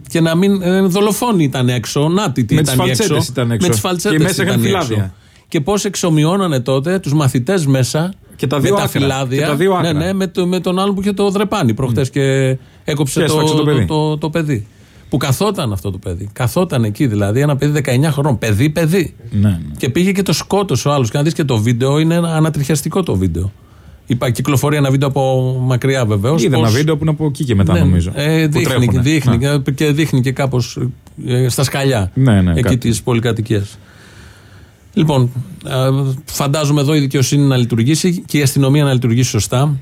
D: Και να μην. Ε, δολοφόνοι ήταν έξω. Να τι, τις
E: Με
D: ήταν
E: τις
D: η έξω.
E: φαλτσέτες ήταν έξω.
D: Με τις φαλτσέτες
E: Και μέσα είχαν
D: ήταν η
E: φυλάδια.
D: έξω. Και πώς εξομοιώνανε τότε τους μαθητές μέσα
E: Και τα δύο
D: με τα
E: άκρα.
D: φυλάδια.
E: Και τα δύο άκρα.
D: ναι, ναι, με, το, με τον άλλον που είχε το δρεπάνι προχθέ και έκοψε
E: Και
D: το,
E: έσφαξε το
D: το,
E: παιδί.
D: το, το παιδί. Που καθόταν αυτό το παιδί. Καθόταν εκεί δηλαδή, ένα παιδί 19 χρονών. Παιδί, παιδί.
E: Ναι, ναι.
D: Και πήγε και το σκότωσε ο άλλος. Και να δεις και το βίντεο, είναι ένα ανατριχιαστικό το βίντεο. Είπα, κυκλοφορεί ένα βίντεο από μακριά βεβαίως.
E: Είδα ένα βίντεο που είναι από εκεί και μετά νομίζω.
D: Ε,
E: που
D: δείχνει,
E: τρέχουνε.
D: δείχνει,
E: Ναι.
D: και- και δείχνει και κάπως στα σκαλιά
E: Ναι, ναι,
D: εκεί
E: κάτι.
D: της πολυκατοικίας. Λοιπόν, ε, φαντάζομαι εδώ η δικαιοσύνη να λειτουργήσει και η αστυνομία να λειτουργήσει σωστά.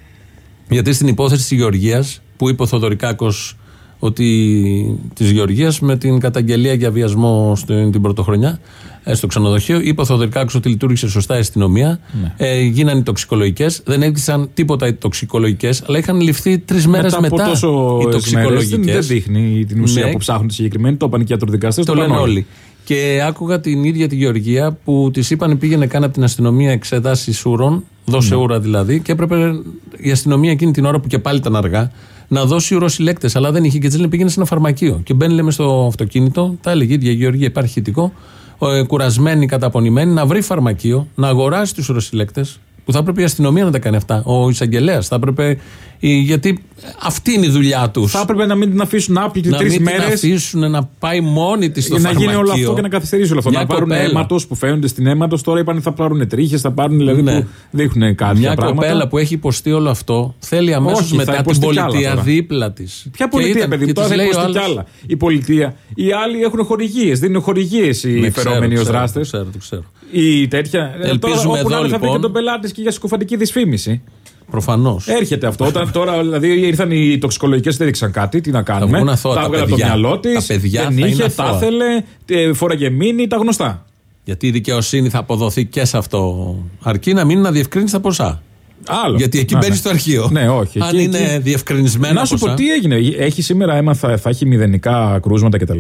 D: Γιατί στην υπόθεση της Γεωργίας, που είπε ο Θοδωρικάκος ότι της Γεωργίας με την καταγγελία για βιασμό στην, την πρωτοχρονιά ε, στο ξενοδοχείο, είπε ο Θοδωρικάκος ότι λειτουργήσε σωστά η αστυνομία.
E: Ναι.
D: Ε, γίνανε οι τοξικολογικές. Δεν έδειξαν τίποτα οι τοξικολογικές, αλλά είχαν ληφθεί τρεις μέρες
E: μετά,
D: μετά,
E: από τόσο
D: οι
E: μέρες
D: τοξικολογικές.
E: δεν, δεν δείχνει την ουσία
D: Ναι.
E: που ψάχνουν τη συγκεκριμένη. Το είπαν και οι ιατροδικαστές.
D: Το λένε όλοι. Και άκουγα την ίδια τη Γεωργία που της είπαν πήγαινε καν από την αστυνομία εξετάσει ούρων, δώσε
E: Ναι.
D: ούρα δηλαδή, και έπρεπε η αστυνομία εκείνη την ώρα που και πάλι ήταν αργά να δώσει ουροσυλλέκτες. Αλλά δεν είχε και της λένε πήγαινε σε ένα φαρμακείο. Και μπαίνει λέμε στο αυτοκίνητο, τα έλεγε η ίδια η Γεωργία, υπάρχει ηχητικό, ε, κουρασμένη, καταπονημένη, να βρει φαρμακείο, να αγοράσει τους ουροσυλλέκτες. Που θα έπρεπε η αστυνομία να τα κάνει αυτά. Ο εισαγγελέας θα έπρεπε. η- Γιατί αυτή είναι η δουλειά τους.
E: Θα έπρεπε να μην την αφήσουν άπλητη
D: Να
E: τρεις
D: μην την
E: μέρες.
D: αφήσουν να πάει μόνη της στο
E: Για να γίνει
D: φαρμακείο.
E: όλο αυτό και να καθυστερήσει όλο αυτό.
D: Μια
E: να πάρουν
D: κοπέλα.
E: αίματος που φαίνονται στην αίματος. Τώρα είπαν θα πάρουν τρίχες, θα πάρουν δηλαδή
D: Ναι.
E: που δείχνουν κάποια
D: Μια
E: πράγματα.
D: κοπέλα που έχει υποστεί όλο αυτό θέλει αμέσως
E: Όχι, θα
D: μετά την
E: υποστεί κι άλλα
D: πολιτεία
E: τώρα.
D: δίπλα της.
E: Ποια πολιτεία, παιδί μου, τώρα θα υποστεί κι άλλα. Η πολιτεία. Οι άλλοι έχουν χορηγίες, δίνουν χορηγίες οι φερόμενοι ως δράστες.
D: Το ξέρω, το ξέρω.
E: Ή τέτοια. Ε,
D: Ελπίζουμε
E: τώρα, όπου
D: εδώ,
E: να είναι, θα βρει
D: λοιπόν.
E: και τον πελάτης και για συκοφαντική δυσφήμιση.
D: Προφανώς.
E: Έρχεται αυτό. Όταν τώρα δηλαδή ήρθαν οι τοξικολογικές, δεν έδειξαν κάτι. Τι να κάνουμε.
D: βγουν αθώα
E: τα
D: τα
E: έβγαλε από το
D: παιδιά.
E: μυαλό της.
D: Τα παιδιά
E: Δεν
D: θα είναι
E: είχε,
D: αθώα.
E: τα ήθελε, ε, φόραγε μήνυ, τα γνωστά.
D: Γιατί η δικαιοσύνη θα αποδοθεί και σε αυτό. Αρκεί να μην είναι αδιευκρίνηστα τα ποσά.
E: Άλλο.
D: Γιατί εκεί
E: Να,
D: μπαίνεις
E: ναι.
D: στο αρχείο.
E: Ναι, όχι.
D: Αν
E: Εκεί-
D: είναι
E: εκεί-
D: διευκρινισμένα
E: Να σου
D: ποσά.
E: πω τι έγινε. Έχει σήμερα έμαθα, θα έχει μηδενικά κρούσματα κτλ.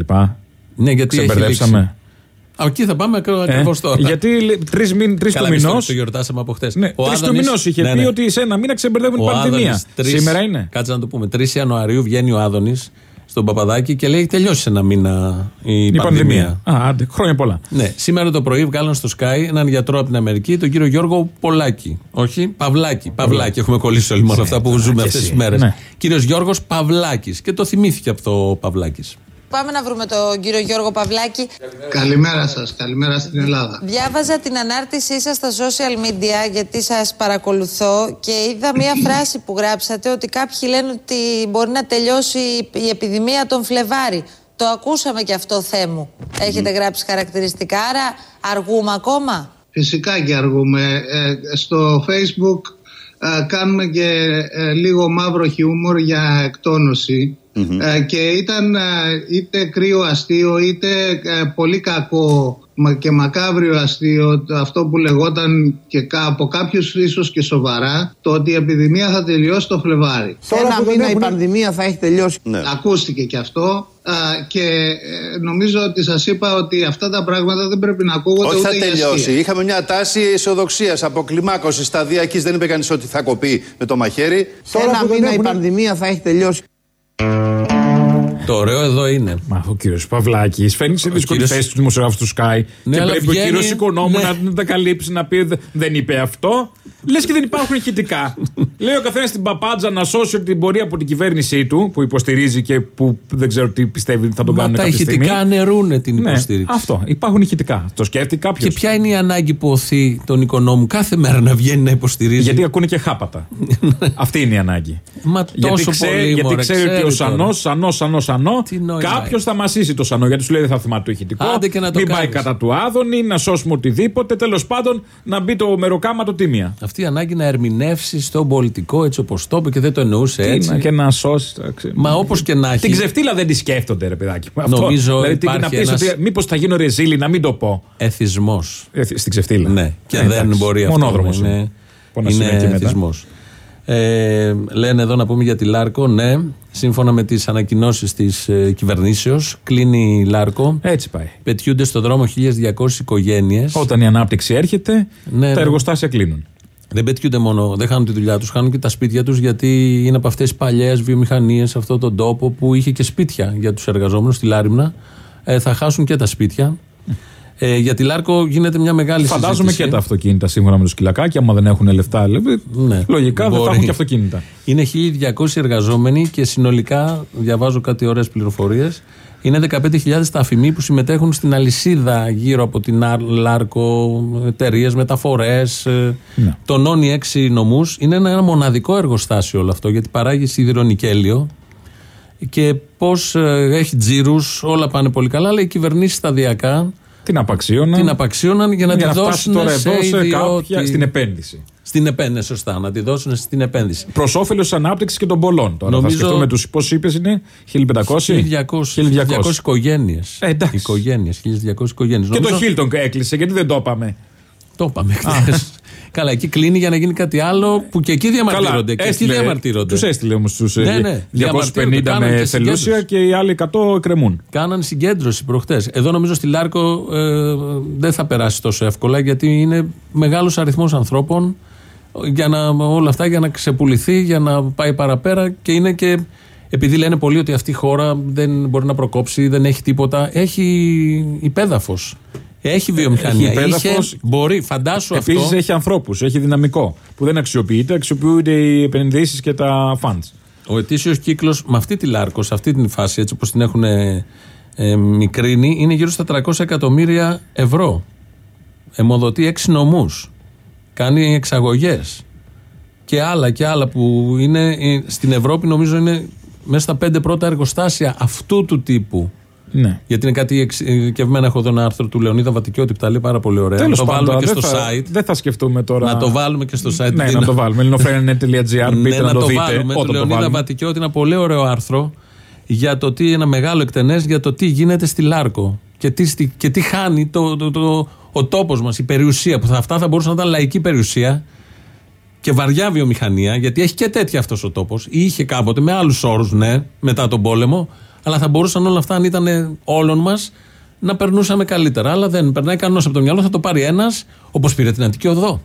D: Ναι, γιατί έχει
E: Ξεμπερδέψαμε.
D: Λήξει. Α, εκεί θα πάμε ακριβώς
E: Ε,
D: τώρα.
E: γιατί τρεις τρεις
D: Καλά,
E: του
D: εμείς το-
E: μηνό.
D: Το γιορτάσαμε από χτε.
E: Ναι, τρεις του μηνό είχε πει ότι σε ένα μήνα ξεμπερδεύουν την πανδημία. Σήμερα είναι.
D: Κάτσε να το πούμε. 3 Ιανουαρίου βγαίνει ο Άδωνης στον Παπαδάκη και λέει: Τελειώσει σε ένα μήνα η,
E: Η πανδημία. Α, άντε, χρόνια πολλά.
D: Ναι, σήμερα το πρωί βγάλαν στο Sky έναν γιατρό από την Αμερική, τον κύριο Γιώργο Πολάκη. Όχι, Παυλάκη. Παυλάκη. Έχουμε κολλήσει όλοι μόνο αυτά που ζούμε
E: και
D: αυτές
E: εσύ.
D: τις μέρες.
E: Ναι.
D: Κύριος Γιώργος Παυλάκης. Και το θυμήθηκε από το Παυλάκης.
O: Πάμε να βρούμε τον κύριο Γιώργο Παυλάκη.
P: Καλημέρα σας, καλημέρα στην Ελλάδα.
O: Διάβαζα την ανάρτησή σας στα social media γιατί σας παρακολουθώ και είδα μία φράση που γράψατε ότι κάποιοι λένε ότι μπορεί να τελειώσει η επιδημία τον Φλεβάρι. Το ακούσαμε και αυτό Θέμου. Έχετε γράψει χαρακτηριστικά, άρα αργούμε ακόμα;
P: Φυσικά και αργούμε. Ε, στο facebook ε, κάνουμε και ε, λίγο μαύρο χιούμορ για εκτόνωση Ε, και ήταν ε, είτε κρύο αστείο είτε ε, πολύ κακό μα- και μακάβριο αστείο το- αυτό που λεγόταν και κα- από κάποιους ίσως και σοβαρά το ότι η επιδημία θα τελειώσει το Φλεβάρι.
M: Σε ένα μήνα η πανδημία θα έχει τελειώσει.
P: Ακούστηκε και αυτό α, και ε, νομίζω ότι σας είπα ότι αυτά τα πράγματα δεν πρέπει να ακούγονται
Q: Όχι,
P: ούτε
Q: θα
P: για
Q: τελειώσει.
P: αστεία.
Q: Είχαμε μια τάση αισιοδοξίας, αποκλιμάκωσης σταδιακή. Δεν είπε κανείς ότι θα κοπεί με το μαχαίρι.
M: Σε ένα μήνα η πανδημία θα έχει τελειώσει.
D: Música Το ωραίο εδώ είναι.
E: Μα ο κύριος Παυλάκης φέρνει σε δύσκολη
D: κύριος-
E: θέση τους δημοσιογράφους του Sky.
D: Ναι,
E: και
D: αλλά
E: πρέπει
D: βγαίνει-
E: ο κύριος Οικονόμου
D: ναι.
E: να, να τα καλύψει, να πει «Δε- δεν είπε αυτό. Λες και δεν υπάρχουν ηχητικά. Λέει ο καθένας την παπάντζα να σώσει ότι μπορεί από την κυβέρνησή του, που υποστηρίζει και που δεν ξέρω τι πιστεύει ότι θα τον
D: Μα
E: κάνουν
D: τα
E: κάποια στιγμή.
D: ηχητικά αναιρούν την
E: Ναι,
D: υποστήριξη.
E: αυτό. Υπάρχουν ηχητικά. Το σκέφτηκε κάποιος.
D: Και ποια είναι η ανάγκη που οθεί τον οικονόμου κάθε μέρα να βγαίνει να υποστηρίζει;
E: Γιατί ακούνε και χάπατα. Αυτή είναι η ανάγκη.
D: Μα
E: γιατί
D: τόσο
E: ξέρει,
D: πολύ,
E: γιατί
D: μωρέ,
E: ξέρει ότι ο
D: ξέρει
E: Σανός,
D: τώρα.
E: Σανός, Σανός, Σανό,
D: νόημα
E: κάποιος θα μασίσει το Σανό. Γιατί σου λέει δεν θα θυμάται το ηχητικό.
D: Άντε και να το
E: μην πάει
D: κάνεις.
E: κατά του Άδωνη, να σώσουμε οτιδήποτε. Τέλος πάντων να μπει το μεροκάματο τίμια.
D: Αυτή η ανάγκη να ερμηνεύσει τον πολιτικό έτσι όπως το είπε και δεν το εννοούσε
E: Τι
D: έτσι.
E: να- και να σώσει. εντάξει.
D: Μα όπως και να έχει.
E: Την ξεφτύλα δεν τη σκέφτονται, ρε παιδάκι. μου. Αυτό,
D: Νομίζω
E: δηλαδή, τι-
D: υπάρχει
E: να πεις
D: ένας-
E: ότι μήπως θα γίνω ρεζίλη, να μην το πω.
D: Εθισμός.
E: Ε, στην ξεφτύλα.
D: Ναι, και
E: Ε,
D: δεν
E: εντάξει.
D: μπορεί αυτό.
E: Μονόδρομος
D: να
E: είναι.
D: είναι.
E: Πού να σημαίνει και
D: Είναι
E: μετά.
D: εθισμός. Ε, λένε εδώ να πούμε για τη Λάρκο. Ναι, σύμφωνα με τις ανακοινώσεις της ε, κυβερνήσεως, κλείνει η Λάρκο.
E: Έτσι πάει.
D: Πετιούνται στον δρόμο 1200 οικογένειες.
E: Όταν η ανάπτυξη έρχεται,
D: Ναι,
E: τα
D: ναι.
E: εργοστάσια κλείνουν.
D: Δεν πετιούνται μόνο, δεν χάνουν τη δουλειά τους, χάνουν και τα σπίτια τους γιατί είναι από αυτές τις παλιές βιομηχανίες σε αυτόν τον τόπο που είχε και σπίτια για τους εργαζόμενους στη Λάριμνα. Ε, θα χάσουν και τα σπίτια. Ε, για τη Λάρκο γίνεται μια μεγάλη
E: Φαντάζομαι
D: συζήτηση.
E: και τα αυτοκίνητα σύμφωνα με τους κυλακάκια, άμα δεν έχουν λεφτά. δηλαδή,
D: Ναι,
E: λογικά δεν θα
D: μπορεί.
E: έχουν και αυτοκίνητα.
D: Είναι 1.200 εργαζόμενοι και συνολικά, διαβάζω κάτι ωραίες πληροφορίες, είναι 15.000 τα αφημοί που συμμετέχουν στην αλυσίδα γύρω από την Άρ- Λάρκο, εταιρείες, μεταφορές.
E: Ναι.
D: Τονώνει έξι νομούς. Είναι ένα, ένα μοναδικό εργοστάσιο όλο αυτό γιατί παράγει σιδηρονικέλιο και πώς έχει τζίρους, όλα πάνε πολύ καλά, αλλά οι κυβερνήσει σταδιακά
E: Την απαξίωναν.
D: την απαξίωναν για να
E: Για
D: τη
E: να φτάσει
D: δώσουν
E: τώρα
D: σε
E: εδώ σε
D: ιδιώτη.
E: κάποια- στην επένδυση.
D: Στην επένδυση, σωστά. Να τη δώσουν στην επένδυση.
E: Προς όφελος της ανάπτυξης και των πολλών. Τώρα
D: Νομίζω-
E: θα σκεφτούμε τους. Πώς είπες, είναι; 1500.
D: 1200, 1200 οικογένειε.
E: Ε, εντάξει.
D: Οικογένειες, 1200 οικογένειες.
E: Και το Χίλτον έκλεισε, γιατί δεν το είπαμε.
D: Το είπαμε χθες. Καλά, εκεί κλείνει για να γίνει κάτι άλλο που και εκεί διαμαρτύρονται. και εκεί διαμαρτύρονται.
E: Τους έστειλε όμως τους
D: Ναι, ναι,
E: 250
D: διαμαρτύρονται. Κάναν
E: με
D: και
E: θελούσια
D: συγκέντρωση.
E: και οι άλλοι 100 κρεμούν.
D: Κάναν συγκέντρωση προχτές. Εδώ νομίζω στη Λάρκο ε, δεν θα περάσει τόσο εύκολα γιατί είναι μεγάλος αριθμός ανθρώπων για να, όλα αυτά για να ξεπουληθεί, για να πάει παραπέρα και είναι και. Επειδή λένε πολλοί ότι αυτή η χώρα δεν μπορεί να προκόψει, δεν έχει τίποτα, έχει υπέδαφος. Έχει βιομηχανία.
E: Έχει υπέδαφος.
D: Είχε- μπορεί, φαντάσου αυτό.
E: Επίση έχει ανθρώπους, έχει δυναμικό που δεν αξιοποιείται, αξιοποιούνται οι επενδύσεις και τα funds.
D: Ο ετήσιος κύκλος με αυτή τη Λάρκος, σε αυτή την φάση, έτσι όπως την έχουν ε, ε, μικρύνει, είναι γύρω στα 300 εκατομμύρια ευρώ. Εμοδοτεί έξι νομούς. Κάνει εξαγωγές. Και άλλα και άλλα που είναι ε, στην Ευρώπη, νομίζω είναι μέσα στα πέντε πρώτα εργοστάσια αυτού του τύπου.
E: Ναι.
D: Γιατί είναι κάτι εξειδικευμένο. Έχω εδώ ένα άρθρο του Λεωνίδα Βατικιώτη που τα λέει πάρα πολύ ωραία.
E: Τέλος
D: να το
E: πάντων,
D: βάλουμε και
E: δεν
D: στο
E: θα-
D: site.
E: Δεν θα σκεφτούμε τώρα.
D: Να το βάλουμε και στο site.
E: Ναι,
D: Τι
E: να το βάλουμε. ελληνοφρένε.gr,
D: ναι,
E: μπείτε να το δείτε.
D: βάλουμε.
E: Όταν
D: Το
E: το
D: Λεωνίδα
E: βάλουμε.
D: Βατικιώτη, ένα πολύ ωραίο άρθρο για το τι, ένα μεγάλο εκτενές για το τι γίνεται στη Λάρκο και τι, στη- και τι χάνει το, το, το, ο τόπος μας, η περιουσία που θα, αυτά θα μπορούσαν να ήταν λαϊκή περιουσία και βαριά βιομηχανία, γιατί έχει και τέτοια αυτός ο τόπος. Ή είχε κάποτε με άλλους όρους, ναι, μετά τον πόλεμο, αλλά θα μπορούσαν όλα αυτά αν ήταν όλων μας να περνούσαμε καλύτερα. Αλλά δεν περνάει κανένας από το μυαλό, θα το πάρει ένας όπως πήρε την Αντική Οδό.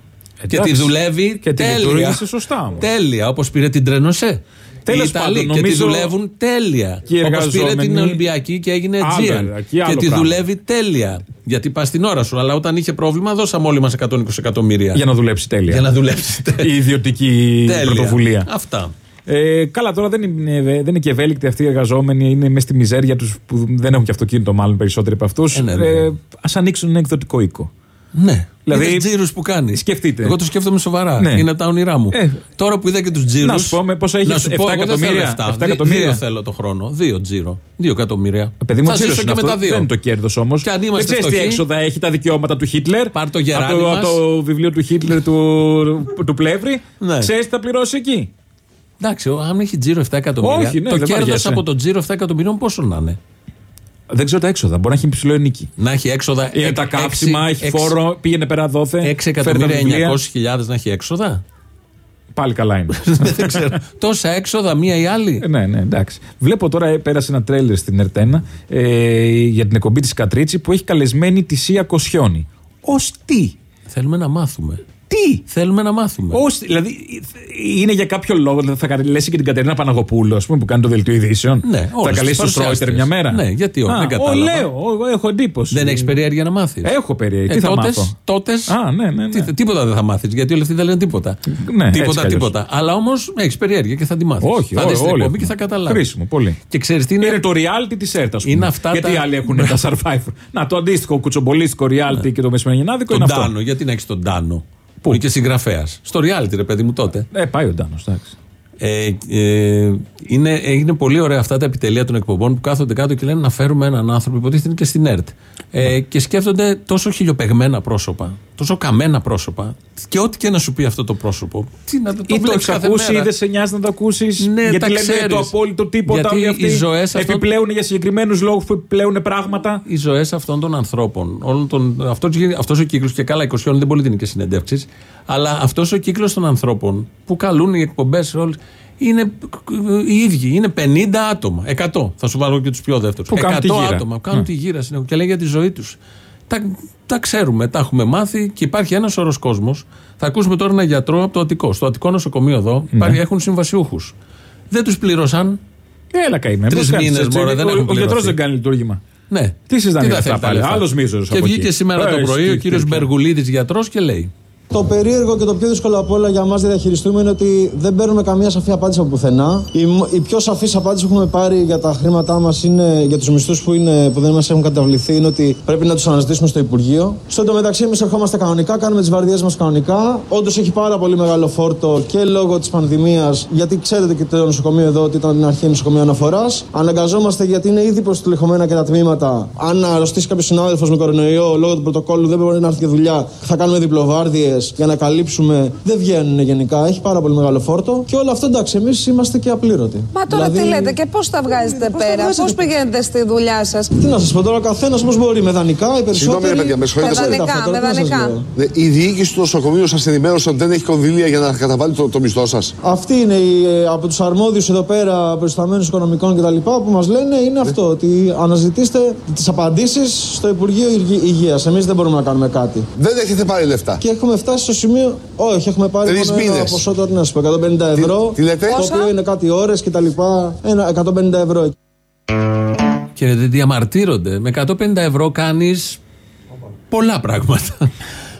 D: Και
E: Εντάξει.
D: τη δουλεύει
E: Και τη
D: τέλεια.
E: λειτουργήσε σωστά όμως.
D: Τέλεια, όπως πήρε την Τρενοσέ.
E: Τέλος
D: Οι Ιταλοί
E: πάντων,
D: και τη
E: νομίζω
D: δουλεύουν τέλεια.
E: και οι
D: Όπως πήρε την
E: εργαζόμενοι-
D: Ολυμπιακή και έγινε
E: Άλλο,
D: Aegean.
E: εκεί άλλο
D: Και τη
E: πράγμα.
D: δουλεύει τέλεια. Γιατί πας την ώρα σου. Αλλά όταν είχε πρόβλημα, δώσαμε όλοι μας 120 εκατομμύρια.
E: Για να δουλέψει τέλεια.
D: Για να δουλέψει τέλεια.
E: Η ιδιωτική
D: Τέλεια.
E: πρωτοβουλία.
D: Αυτά.
E: Ε, καλά, τώρα δεν είναι, δεν είναι και ευέλικτοι αυτοί οι εργαζόμενοι, είναι μέσα στη μιζέρια τους που δεν έχουν και αυτοκίνητο, μάλλον περισσότεροι από αυτούς.
D: Ε, ναι, ναι.
E: ε, Α ανοίξουν ένα εκδοτικό οίκο.
D: Ναι.
E: Δηλαδή-
D: Δηλαδή, τζίρους που κάνεις.
E: Σκεφτείτε.
D: Εγώ το σκέφτομαι σοβαρά.
E: Ναι.
D: Είναι τα όνειρά μου.
E: Ε.
D: Τώρα που είδα και τους τζίρους.
E: Να σου πω, με πόσα έχεις, 7 εκατομμύρια, 7 εκατομμύρια.
D: Δύο θέλω το χρόνο. Δύο τζίρο. Δύο εκατομμύρια.
E: Παιδί μου,
D: θα
E: τζίρος
D: ζήσω
E: είναι
D: και με
E: αυτό.
D: τα δύο.
E: Δεν είναι το κέρδος όμως.
D: Και αν
E: Δεν
D: είμαστε
E: ξέρεις τι
D: φτωχοί-
E: έξοδα έχει τα δικαιώματα του Χίτλερ.
D: Πάρ' το
E: από
D: γεράνι
E: το,
D: μας.
E: από το βιβλίο του Χίτλερ του, του Πλεύρη.
D: Ναι.
E: Ξέρεις τι θα πληρώσει εκεί;
D: Εντάξει, ο- αν έχει τζίρο 7 εκατομμύρια.
E: Όχι, ναι,
D: το
E: δεν
D: κέρδος
E: βαριέσαι.
D: από το τζίρο 7 εκατομμυρίων πόσο να είναι;
E: Δεν ξέρω τα έξοδα. Μπορεί να έχει υψηλό ενίκη.
D: Να έχει έξοδα.
E: Είναι
D: εκ-
E: τα
D: έξι-
E: κάψιμα, έχει
D: έξι-
E: φόρο, πήγαινε πέρα δόθε.
D: 6
E: φέρε τα
D: εκατομμύρια
E: βιβλία.
D: 900.000 να έχει έξοδα;
E: Πάλι καλά είναι.
D: Δεν ξέρω. Τόσα έξοδα, μία ή άλλη;
E: Ε, ναι, ναι, εντάξει. Βλέπω τώρα ε, πέρασε ένα τρέλερ στην Ερτένα ε, για την εκπομπή της Κατρίτσι που έχει καλεσμένη τη Σία Κοσιόνη. Ω τι;
D: Θέλουμε να μάθουμε.
E: Τι;
D: Θέλουμε να μάθουμε.
E: Ως, δηλαδή είναι για κάποιο λόγο. Δηλαδή θα καλέσει και την Κατερίνα Παναγοπούλου, ας πούμε, που κάνει το δελτίο ειδήσεων.
D: Ναι,
E: θα
D: όλες
E: καλέσει
D: τις
E: το Στρόιτερ
D: παρουσιάστριες.
E: μια μέρα;
D: Ναι, γιατί όχι,
E: Α,
D: δεν
E: ο,
D: κατάλαβα.
E: λέω, ο- έχω εντύπωση.
D: Δεν έχεις περιέργεια να μάθεις.
E: Έχω περιέργεια. Τι θα μάθω;
D: Τότες.
E: Α, ναι, ναι, ναι.
D: Τίποτα δεν θα μάθεις. Γιατί όλοι αυτοί δεν λένε τίποτα.
E: Ναι, έτσι
D: τίποτα,
E: κι αλλιώς.
D: τίποτα. Αλλά όμως έχεις περιέργεια και θα τη μάθεις.
E: Όχι,
D: θα
E: ό-
D: δεις την
E: όλοι
D: εκπομπή
E: έχουμε.
D: και θα καταλάβεις.
E: Χρήσιμο, πολύ.
D: Και ξέρεις τι είναι;
E: Είναι το reality της ΕΡΤ, ας πούμε.
D: Είναι αυτά
E: Γιατί
D: τα-
E: άλλοι έχουν τα survivor. Να, το αντίστοιχο κουτσομπολίστικο reality και το μεσημερινάδικο
D: Τον
E: είναι αυτό.
D: Τάνο, γιατί να έχεις τον Τάνο. Που είναι και συγγραφέας. Στο reality, ρε παιδί μου τότε.
E: Ε, πάει ο Τάνο, εντάξει.
D: Ε, ε, είναι, είναι πολύ ωραία αυτά τα επιτελεία των εκπομπών που κάθονται κάτω και λένε να φέρουμε έναν άνθρωπο, υποτίθεται είναι και στην ΕΡΤ. Ε, και σκέφτονται τόσο χιλιοπεγμένα πρόσωπα, τόσο καμένα πρόσωπα, και ό,τι και να σου πει αυτό το πρόσωπο. Τι να το,
E: Ή το
D: βλέπεις
E: έχει
D: κάθε
E: ακούσει ή
D: μέρα.
E: δεν σε νοιάζει να το ακούσεις.
D: Ναι,
E: γιατί
D: τα
E: λένε
D: ξέρεις.
E: το απόλυτο τίποτα
D: Γιατί
E: όλοι αυτοί.
D: οι ζωές αυτών-
E: Επιπλέουν για συγκεκριμένους λόγους που επιπλέουν πράγματα.
D: οι ζωές αυτών των ανθρώπων. Όλων των, αυτός, αυτός ο κύκλος και καλά 20 δεν μπορεί να είναι και συνεντεύξει, αλλά αυτός ο κύκλος των ανθρώπων που καλούν οι εκπομπές είναι οι ίδιοι. Είναι 50 άτομα. 100. Θα σου βάλω και τους πιο δεύτερους.
E: Που κάνουν τη γύρα.
D: άτομα που κάνουν
E: Ναι.
D: τη γύρα συνέχεια και λένε για τη ζωή τους. Τα, τα ξέρουμε, τα έχουμε μάθει και υπάρχει ένας όρος κόσμος. Θα ακούσουμε τώρα ένα γιατρό από το Αττικό. Στο Αττικό νοσοκομείο εδώ υπάρχει, έχουν συμβασιούχους. Δεν τους πλήρωσαν.
E: Έλα καημέ.
D: Τρεις
E: Πώς κάνεις
D: μήνες,
E: έτσι,
D: μωρέ, δεν
E: ο-
D: έχουν
E: Ο γιατρός
D: πληρωθεί.
E: δεν κάνει λειτουργήμα.
D: Ναι.
E: Τι συζητάνε
D: θα
E: για αυτά
D: θέλει τα
E: πάλι.
D: λεφτά.
E: Άλλος μίσο.
D: Και βγήκε σήμερα το πρωί ο κύριος Μπεργουλίδης γιατρός και λέει.
R: Το περίεργο και το πιο δύσκολο από όλα για μας να διαχειριστούμε είναι ότι δεν παίρνουμε καμία σαφή απάντηση από πουθενά. Η, μ- η πιο σαφής απάντηση που έχουμε πάρει για τα χρήματά μας είναι για τους μισθούς που, είναι, που δεν μας έχουν καταβληθεί είναι ότι πρέπει να τους αναζητήσουμε στο Υπουργείο. Στο εντωμεταξύ, εμείς ερχόμαστε κανονικά, κάνουμε τις βαρδιές μας κανονικά. Όντως έχει πάρα πολύ μεγάλο φόρτο και λόγω της πανδημίας, γιατί ξέρετε και το νοσοκομείο εδώ ότι ήταν την αρχή νοσοκομείο αναφοράς. Αναγκαζόμαστε γιατί είναι ήδη προστελεχωμένα και τα τμήματα. Αν αρρωστήσει κάποιος συνάδελφος με κορονοϊό λόγω του πρωτοκόλλου δεν μπορεί να έρθει και δουλειά, θα κάνουμε διπλοβάρδιες για να καλύψουμε. Δεν βγαίνουν γενικά. Έχει πάρα πολύ μεγάλο φόρτο. Και όλο αυτό εντάξει, εμείς είμαστε και απλήρωτοι.
S: Μα τώρα τι λέτε και πώς τα βγάζετε πέρα, πώς πηγαίνετε στη δουλειά σας;
R: Τι να σας πω τώρα, ο καθένας όπω μπορεί. Με δανεικά, οι περισσότεροι.
Q: Συγγνώμη, ρε παιδιά, με συγχωρείτε
S: Με
Q: πολύ.
S: δανεικά, με
R: Τι να σας
S: δανεικά.
R: λέω.
Q: Δε- Η διοίκηση του νοσοκομείου σας ενημέρωσε ότι δεν έχει κονδύλια για να καταβάλει το, το μισθό σας.
R: Αυτοί είναι οι, ε, από τους αρμόδιους εδώ πέρα, προϊσταμένους οικονομικών κτλ. που μας λένε είναι αυτό. Ότι αναζητήστε τις απαντήσεις στο Υπουργείο Υγείας. Εμείς δεν μπορούμε να κάνουμε κάτι.
Q: Δεν έχετε πάρει λεφτά.
R: Και έχουμε φτάσει στο σημείο. Όχι, έχουμε πάρει
Q: Τρεις
R: μόνο ένα
Q: μήνες.
R: ποσό τώρα να σου πω 150 ευρώ.
Q: τι λέτε;
R: Το
Q: Πόσα;
R: οποίο είναι κάτι ώρες κτλ. Ένα 150 ευρώ.
D: Και δεν διαμαρτύρονται. Με 150 ευρώ κάνεις πολλά πράγματα.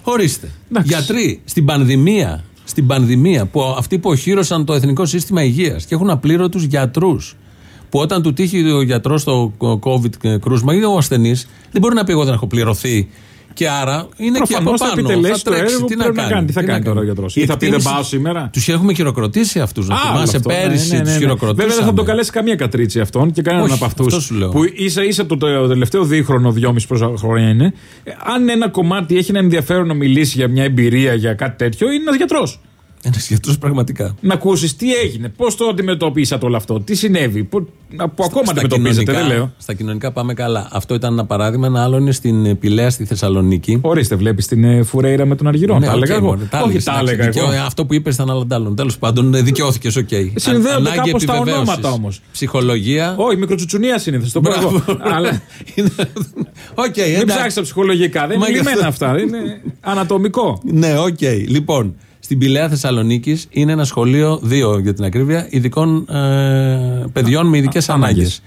D: Ορίστε. Γιατροί στην πανδημία, στην πανδημία που αυτοί που οχύρωσαν το Εθνικό Σύστημα Υγείας και έχουν απλήρωτους γιατρούς. Που όταν του τύχει ο γιατρός το COVID κρούσμα ή ο ασθενής, δεν μπορεί να πει: Εγώ δεν έχω πληρωθεί. Και άρα είναι και από
E: Προφανώς θα
D: πάνω.
E: επιτελέσει το
D: τρέξει.
E: έργο
D: Τι
E: που
D: να
E: πρέπει να
D: κάνει;
E: κάνει. Τι θα κάνει τώρα ο γιατρός; Ή θα πει, «Δεν πάω σήμερα».
D: Τους έχουμε χειροκροτήσει αυτούς. Να
E: Α,
D: θυμάσαι
E: αυτό, ναι,
D: πέρυσι
E: ναι, ναι,
D: τους
E: ναι.
D: χειροκροτήσαμε.
E: Βέβαια δεν θα το καλέσει καμία κατρίτσι αυτόν και κανέναν
D: Όχι,
E: από αυτούς.
D: αυτό σου λέω.
E: Που ίσα ίσα το, το τελευταίο δίχρονο, δυόμιση πόσα χρόνια είναι. ε, Αν ένα κομμάτι έχει ένα ενδιαφέρον να μιλήσει για μια εμπειρία, για κάτι τέτοιο, είναι ένας γιατρός.
D: Ένας γιατρός πραγματικά.
E: Να ακούσεις τι έγινε, πώς το αντιμετωπίσατε όλο αυτό, τι συνέβη, που, που ακόμα
D: Στα
E: αντιμετωπίζετε, δεν
D: κοινωνικά-
E: λέω.
D: Στα κοινωνικά πάμε καλά. Αυτό ήταν ένα παράδειγμα. Ένα άλλο είναι στην ε, Πυλαία στη Θεσσαλονίκη.
E: Ορίστε, βλέπεις την ε, Φουρέιρα με τον Αργυρό.
D: Ναι,
E: τα
D: οκ,
E: έλεγα εγώ.
D: μωρέ, τα
E: Όχι,
D: έλεγες,
E: τα
D: εντάξει,
E: έλεγα εγώ.
D: δικαιώ- Αυτό που είπες ήταν άλλα άλλων. Τέλος πάντων, δικαιώθηκες, οκ.
E: Συνδέονται
D: Ανάγκη
E: κάπως τα
D: επιβεβαίωσης.
E: ονόματα όμως.
D: Ψυχολογία.
E: Όχι, μικροτσουτσουνίας συνήθω. Το πω εγώ. Αλλά
D: Οκ,
E: μην
D: εντάξει.
E: ψάξεις τα ψυχολογικά. Δεν
D: Μα
E: είναι
D: γι'
E: λυμμένα
D: αυτό.
E: αυτά. Είναι ανατομικό.
D: Ναι, οκ. Λοιπόν, στην Πυλαία Θεσσαλονίκης είναι ένα σχολείο, δύο για την ακρίβεια, ειδικών ε, παιδιών με ειδικές ανάγκες.
E: ανάγκες.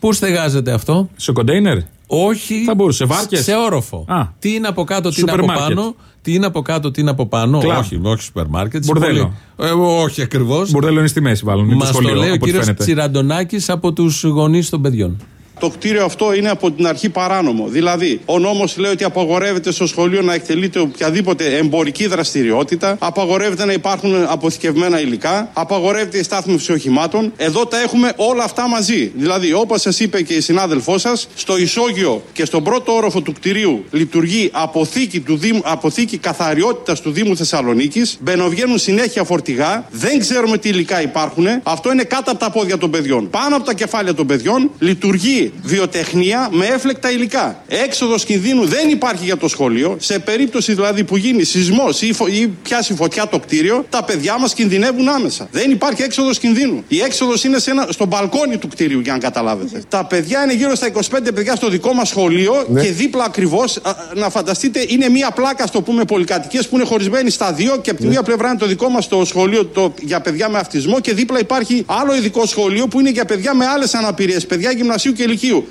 D: Πού στεγάζεται αυτό,
E: Σε κοντέινερ;
D: Όχι.
E: Θα μπορούσε, βάρκες;
D: Σε όροφο.
E: Α.
D: Τι είναι από κάτω, τι είναι
E: Σούπερ
D: από
E: μάρκετ.
D: πάνω; Τι είναι από κάτω, τι είναι από πάνω;
E: Κλαμπ.
D: Όχι, όχι σούπερ μάρκετ.
E: Μπορδέλο.
D: Ε, όχι ακριβώς.
E: Μπορδέλο είναι στη μέση, βάλουν. Είναι το
D: Μας το
E: σχολείο,
D: λέει ο
E: από ό,τι
D: κύριος
E: φαίνεται.
D: Τσιραντονάκης από τους γονείς των παιδιών.
T: Το κτίριο αυτό είναι από την αρχή παράνομο. Δηλαδή, ο νόμος λέει ότι απαγορεύεται στο σχολείο να εκτελείται οποιαδήποτε εμπορική δραστηριότητα, απαγορεύεται να υπάρχουν αποθηκευμένα υλικά, απαγορεύεται η στάθμευση οχημάτων. Εδώ τα έχουμε όλα αυτά μαζί. Δηλαδή, όπως σας είπε και η συνάδελφός σας, στο ισόγειο και στον πρώτο όροφο του κτηρίου λειτουργεί αποθήκη, του Δήμου, αποθήκη καθαριότητας του Δήμου Θεσσαλονίκης. Μπαινοβγαίνουν συνέχεια φορτηγά. Δεν ξέρουμε τι υλικά υπάρχουν. Αυτό είναι κάτω από τα πόδια των παιδιών. Πάνω από τα κεφάλια των παιδιών λειτουργεί βιοτεχνία με έφλεκτα υλικά. Έξοδος κινδύνου δεν υπάρχει για το σχολείο. Σε περίπτωση δηλαδή που γίνει σεισμός ή, φω- ή πιάσει φωτιά το κτίριο, τα παιδιά μας κινδυνεύουν άμεσα. Δεν υπάρχει έξοδος κινδύνου. Η έξοδος είναι σε ένα, στο μπαλκόνι του κτίριου, για να καταλάβετε. Τα παιδιά είναι γύρω στα 25 παιδιά στο δικό μας σχολείο και δίπλα ακριβώς, να φανταστείτε, είναι μία πλάκα, στο πούμε, πολυκατοικίες που είναι χωρισμένη στα δύο και από τη μία πλευρά είναι το δικό μας το σχολείο το, για παιδιά με αυτισμό και δίπλα υπάρχει άλλο ειδικό σχολείο που είναι για παιδιά με άλλες αναπηρίες, παιδιά γυμνασίου και ηλικίου.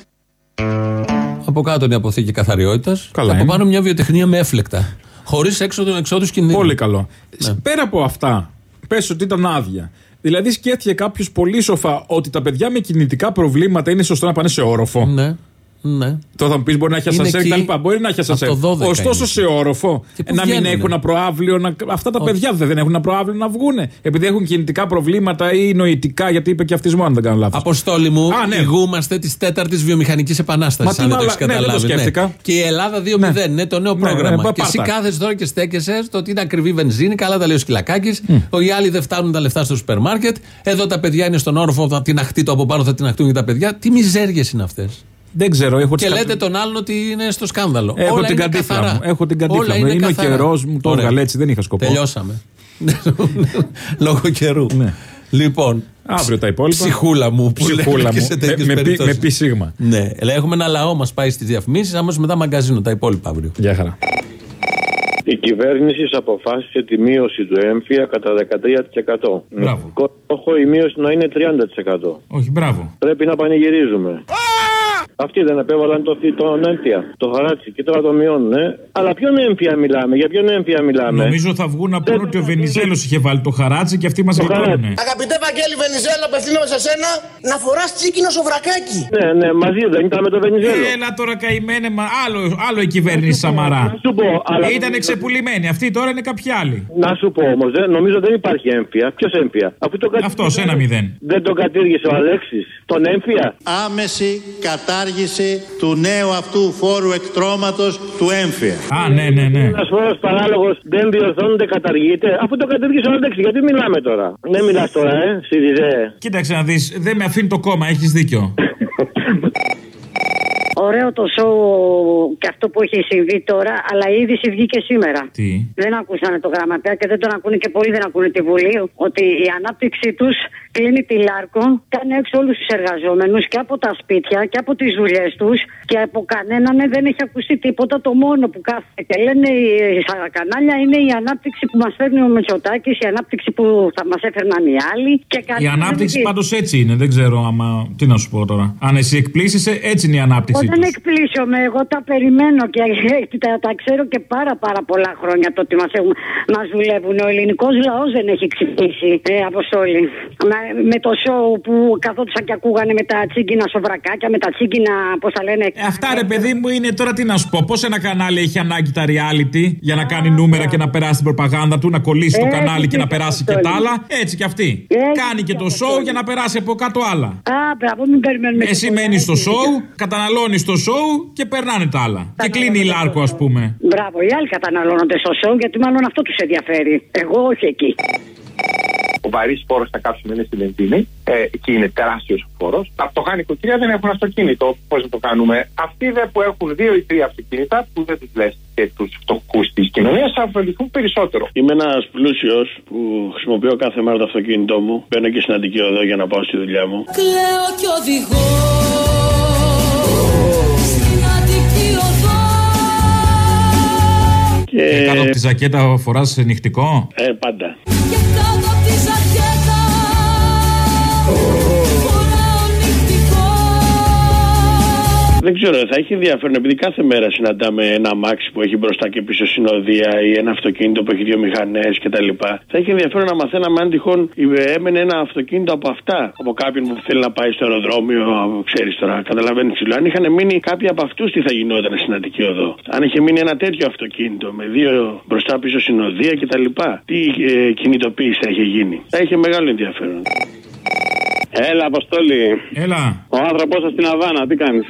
D: Από κάτω είναι η αποθήκη καθαριότητας. Και
E: Καλά
D: από
E: είναι.
D: πάνω μια βιοτεχνία με έφλεκτα. Χωρίς έξοδο εξόδους κινδύνου.
E: Πολύ καλό. Πέρα από αυτά, πες ότι ήταν άδεια. Δηλαδή σκέφτηκε κάποιος πολύ σοφά ότι τα παιδιά με κινητικά προβλήματα είναι σωστό να πάνε σε όροφο.
D: Ναι. Ναι.
E: Τώρα θα μου πεις μπορεί να έχει
D: Είναι
E: ασανσέρ
D: εκεί
E: κτλ. Μπορεί να έχει
D: από
E: ασανσέρ.
D: το 12
E: Ωστόσο
D: είναι
E: σε όροφο
D: Και πού
E: να μην
D: βγαίνουνε.
E: έχουν ένα προάβλιο. Να... Αυτά τα
D: Όχι.
E: παιδιά δεν έχουν ένα προάβλιο να βγούνε. Επειδή έχουν κινητικά προβλήματα ή νοητικά, γιατί είπε και αυτισμό, αν δεν κάνω λάθος.
D: Αποστόλη μου,
E: Α, ναι.
D: ηγούμαστε της τέταρτης βιομηχανικής
E: Μα
D: επανάσταση.
E: τι
D: Αν δεν το
E: μαλα-
D: έχεις
E: ναι, δεν το
D: καταλάβει.
E: σκέφτηκα.
D: Και η Ελλάδα 2-0 είναι το νέο
E: Ναι,
D: πρόγραμμα.
E: ναι,
D: και εσύ
E: πάρτα.
D: κάθεσαι τώρα και στέκεσαι στο ότι είναι ακριβή βενζίνη. Καλά τα λέει ο Σκυλακάκης. Οι άλλοι δεν φτάνουν τα λεφτά στο σούπερ μάρκετ. Εδώ τα παιδιά είναι στον όροφο, θα την αχτεί το από πάνω, θα την αχτούν και τα παιδιά. Τι μιζέριες είναι αυτές.
E: Δεν ξέρω, έχω
D: Και
E: τις
D: λέτε τον άλλον ότι είναι στο σκάνδαλο.
E: Έχω
D: Όλα
E: την
D: είναι
E: καντίφλα
D: καθαρά.
E: μου. Έχω την
D: Όλα
E: καντίφλα μου. Είναι ο
D: καθαρά.
E: καιρός μου, το
D: Ωραία.
E: έβγαλε έτσι, δεν είχα σκοπό.
D: Τελειώσαμε. Λόγω καιρού.
E: Ναι.
D: Λοιπόν.
E: Αύριο τα υπόλοιπα.
D: Ψυχούλα μου. Που
E: Ψυχούλα
D: λένε και
E: μου.
D: σε
E: Με-
D: τέτοιες
E: με πι-
D: περιπτώσεις.
E: με πι σίγμα.
D: Ναι. Αλλά Έχουμε ένα λαό μας πάει στις διαφημίσεις. Άμεσα μετά μαγκαζίνο. Τα υπόλοιπα αύριο.
E: Γεια χαρά.
U: Η κυβέρνηση αποφάσισε τη μείωση του έμφυα κατά 13%.
E: Μπράβο.
U: Στόχο η μείωση να είναι 30%.
E: Όχι, μπράβο.
U: Πρέπει να πανηγυρίζουμε. Αυτοί δεν επέβαλαν το, τον έμφυα, το χαράτσι και τώρα το μειώνουν. Ε. Αλλά ποιον έμφυα μιλάμε, για ποιον έμφυα μιλάμε;
E: Νομίζω θα βγουν να πούνε ότι ο Βενιζέλος είχε βάλει το χαράτσι και αυτοί μας γλιτώνουν.
M: Αγαπητέ Βαγγέλη Βενιζέλο, απευθύνομαι σε σένα να φοράς τσίκινο σοβρακάκι.
U: Ναι, ναι, μαζί δεν ήταν με το Βενιζέλο.
E: Έλα τώρα καημένε, μα άλλο, άλλο η κυβέρνηση Σαμαρά.
U: Να σου πω, αλλά
E: Ήταν ξεπουλημένη. Αυτή τώρα είναι κάποιοι άλλοι.
U: Να σου πω όμως, νομίζω δεν υπάρχει έμφυα. Ποιος έμφυα. Αφού το κατήργησε-
E: Αυτός, ένα μηδέν.
U: Δεν τον κατήργησε ο Αλέξης. Τον έμφυα.
V: Άμεση κατάργηση του νέου αυτού φόρου εκτρώματος του έμφυα.
E: Α, ναι, ναι, ναι.
U: Ένας φόρος παράλογος δεν διορθώνεται, καταργείται. Αφού το κατήργησε ο Αλέξη, γιατί μιλάμε τώρα; Δεν μιλάς τώρα, ε, Σιριζέ.
E: Κοίταξε να δεις, δεν με αφήνει το κόμμα, έχεις δίκιο.
W: Ωραίο το σοου και αυτό που έχει συμβεί τώρα, αλλά η είδηση βγήκε σήμερα.
E: Τι;
W: Δεν ακούσανε το γραμματέα και δεν τον ακούνε και πολλοί δεν ακούνε τη Βουλή. Ότι η ανάπτυξή τους κλείνει τη Λάρκο, κάνει έξω όλους τους εργαζόμενους και από τα σπίτια και από τις δουλειές τους και από κανέναν δεν έχει ακουστεί τίποτα. Το μόνο που κάθεται και λένε οι- στα κανάλια είναι η ανάπτυξη που μας φέρνει ο Μητσοτάκης, η ανάπτυξη που θα μας έφερναν οι άλλοι. Και
E: Η
W: κανέναν
E: ανάπτυξη
W: δεν-
E: πάντως έτσι είναι, δεν ξέρω άμα. Τι να σου πω τώρα. Αν εσύ εκπλήσεσαι, έτσι είναι η ανάπτυξη
W: Εγώ δεν
E: του.
W: εκπλήσωμαι, εγώ τα περιμένω και τα, τα ξέρω και πάρα πάρα πολλά χρόνια το ότι μας, έχουν, μας δουλεύουν. Ο ελληνικός λαός δεν έχει ξυπνήσει, ε, Αποστόλη. Με, με το σοου που καθόντουσαν και ακούγανε με τα τσίγκινα σοβρακάκια, με τα τσίγκινα, πώς τα λένε.
E: Ε, Αυτά ρε παιδί μου είναι τώρα τι να σου πω. Πώς ένα κανάλι έχει ανάγκη τα reality για να κάνει νούμερα και να περάσει την προπαγάνδα του, να κολλήσει το
W: Έτσι,
E: κανάλι και να
W: έτσι,
E: περάσει και
W: Αποστόλη.
E: τα άλλα. Έτσι κι αυτή.
W: Έτσι
E: Κάνει και
W: κι
E: το
W: Αποστόλη.
E: show για να περάσει από κάτω άλλα.
W: Α, μπράβο, μην περιμένουμε.
E: Εσύ
W: τίποτα,
E: μένεις στο
W: έτσι.
E: show, καταναλώνει το show και περνάνε τα άλλα. Και κλείνει η Λάρκο, ας πούμε.
W: Μπράβο, οι άλλοι καταναλώνονται στο σοου γιατί μάλλον αυτό τους ενδιαφέρει. Εγώ όχι εκεί.
I: Ο βαρύς φόρος θα κάψουμε είναι στην βενζίνη ε, και είναι τεράστιος ο φόρος. Τα φτωχά νοικοκυριά δεν έχουν αυτοκίνητο. Πώς να το κάνουμε; Αυτοί δε που έχουν δύο ή τρία αυτοκίνητα, που δεν τους λες και τους φτωχούς της κοινωνίας, θα ωφεληθούν περισσότερο.
U: Είμαι ένας πλούσιος που χρησιμοποιώ κάθε μέρα το αυτοκίνητό μου. Μπαίνω και στην Αντική Οδό για να πάω στη δουλειά μου.
G: Κλαίω κι οδηγώ Στην Αττική οδό
E: Και κάτω από τη ζακέτα φοράς νυχτικό;
U: Ε, πάντα.
G: Και κάτω απ' τη ζακέτα
U: Δεν ξέρω, θα έχει ενδιαφέρον επειδή κάθε μέρα συναντάμε ένα αμάξι που έχει μπροστά και πίσω συνοδεία ή ένα αυτοκίνητο που έχει δύο μηχανές κτλ. Θα έχει ενδιαφέρον να μαθαίναμε αν τυχόν έμενε ένα αυτοκίνητο από αυτά. Από κάποιον που θέλει να πάει στο αεροδρόμιο, ξέρεις τώρα, καταλαβαίνεις τι λέω. Αν είχαν μείνει κάποιοι από αυτούς, τι θα γινόταν στην Αττική Οδό; Αν είχε μείνει ένα τέτοιο αυτοκίνητο με δύο μπροστά πίσω συνοδεία κτλ. Τι ε, κινητοποίηση θα είχε γίνει; Θα είχε μεγάλο ενδιαφέρον. Έλα, Αποστόλη.
E: Έλα.
U: Ο άνθρωπό σας στην Αβάνα, τι κάνεις;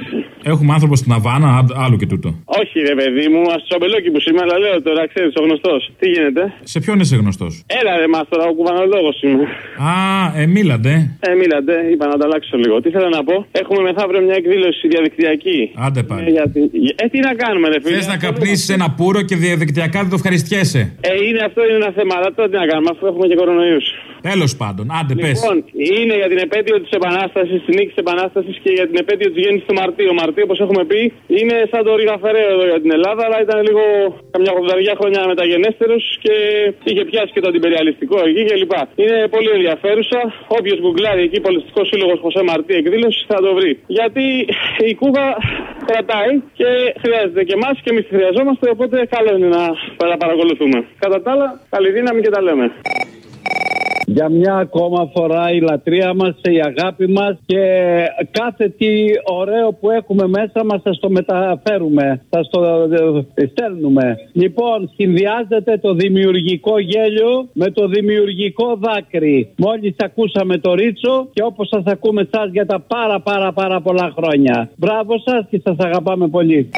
E: Έχουμε άνθρωπο στην Αβάνα, άν- άλλο και τούτο.
U: Όχι, ρε παιδί μου, ας τσομπελόκι που είμαι, αλλά λέω τώρα, ξέρεις, ο γνωστός. Τι γίνεται;
E: Σε ποιον είσαι γνωστός;
U: Έλα, ρε, μας τώρα, ο κουβανολόγος είμαι.
E: Α, ε, μίλαντε.
U: Ε, μίλατε, είπα να ανταλλάξω λίγο. Τι θέλω να πω; Έχουμε μεθαύριο μια εκδήλωση διαδικτυακή.
E: Άντε
U: Ε,
E: πάλι.
U: γιατί... ε, τι να κάνουμε, ρε φίλε.
E: Θες να καπνίσεις ένα πουρο και διαδικτυακά δεν το ευχαριστιέσαι.
U: Ε, είναι αυτό είναι ένα θέμα, αλλά τώρα τι να κάνουμε, αφού έχουμε και κορονοϊούς.
E: Τέλος πάντων, άντε πες.
U: Λοιπόν, είναι για την επέτειο της Επανάστασης, τη νίκη της Επανάστασης και για την επέτειο της γέννησης του Μαρτίου. Ο Μαρτίου, όπως έχουμε πει, είναι σαν το Ρίγα Φεραίο εδώ για την Ελλάδα, αλλά ήταν λίγο καμιά 80 χρόνια μεταγενέστερος και είχε πιάσει και το αντιπεριαλιστικό εκεί κλπ. Είναι πολύ ενδιαφέρουσα. Όποιος γκουγκλάρει εκεί, πολιτιστικός σύλλογος Χωσέ Μαρτί εκδήλωση, θα το βρει. Γιατί η Κούβα κρατάει και χρειάζεται και εμάς και εμείς τη χρειαζόμαστε, οπότε καλό είναι να παρα- παρακολουθούμε. Κατά τα άλλα, καλή δύναμη και τα λέμε.
X: Για μια ακόμα φορά η λατρεία μας, η αγάπη μας και κάθε τι ωραίο που έχουμε μέσα μας θα το μεταφέρουμε, θα το ε, στέλνουμε. Λοιπόν, συνδυάζεται το δημιουργικό γέλιο με το δημιουργικό δάκρυ. Μόλις ακούσαμε το Ρίτσο και όπως σας ακούμε σας για τα πάρα πάρα πάρα πολλά χρόνια. Μπράβο σας και σας αγαπάμε πολύ.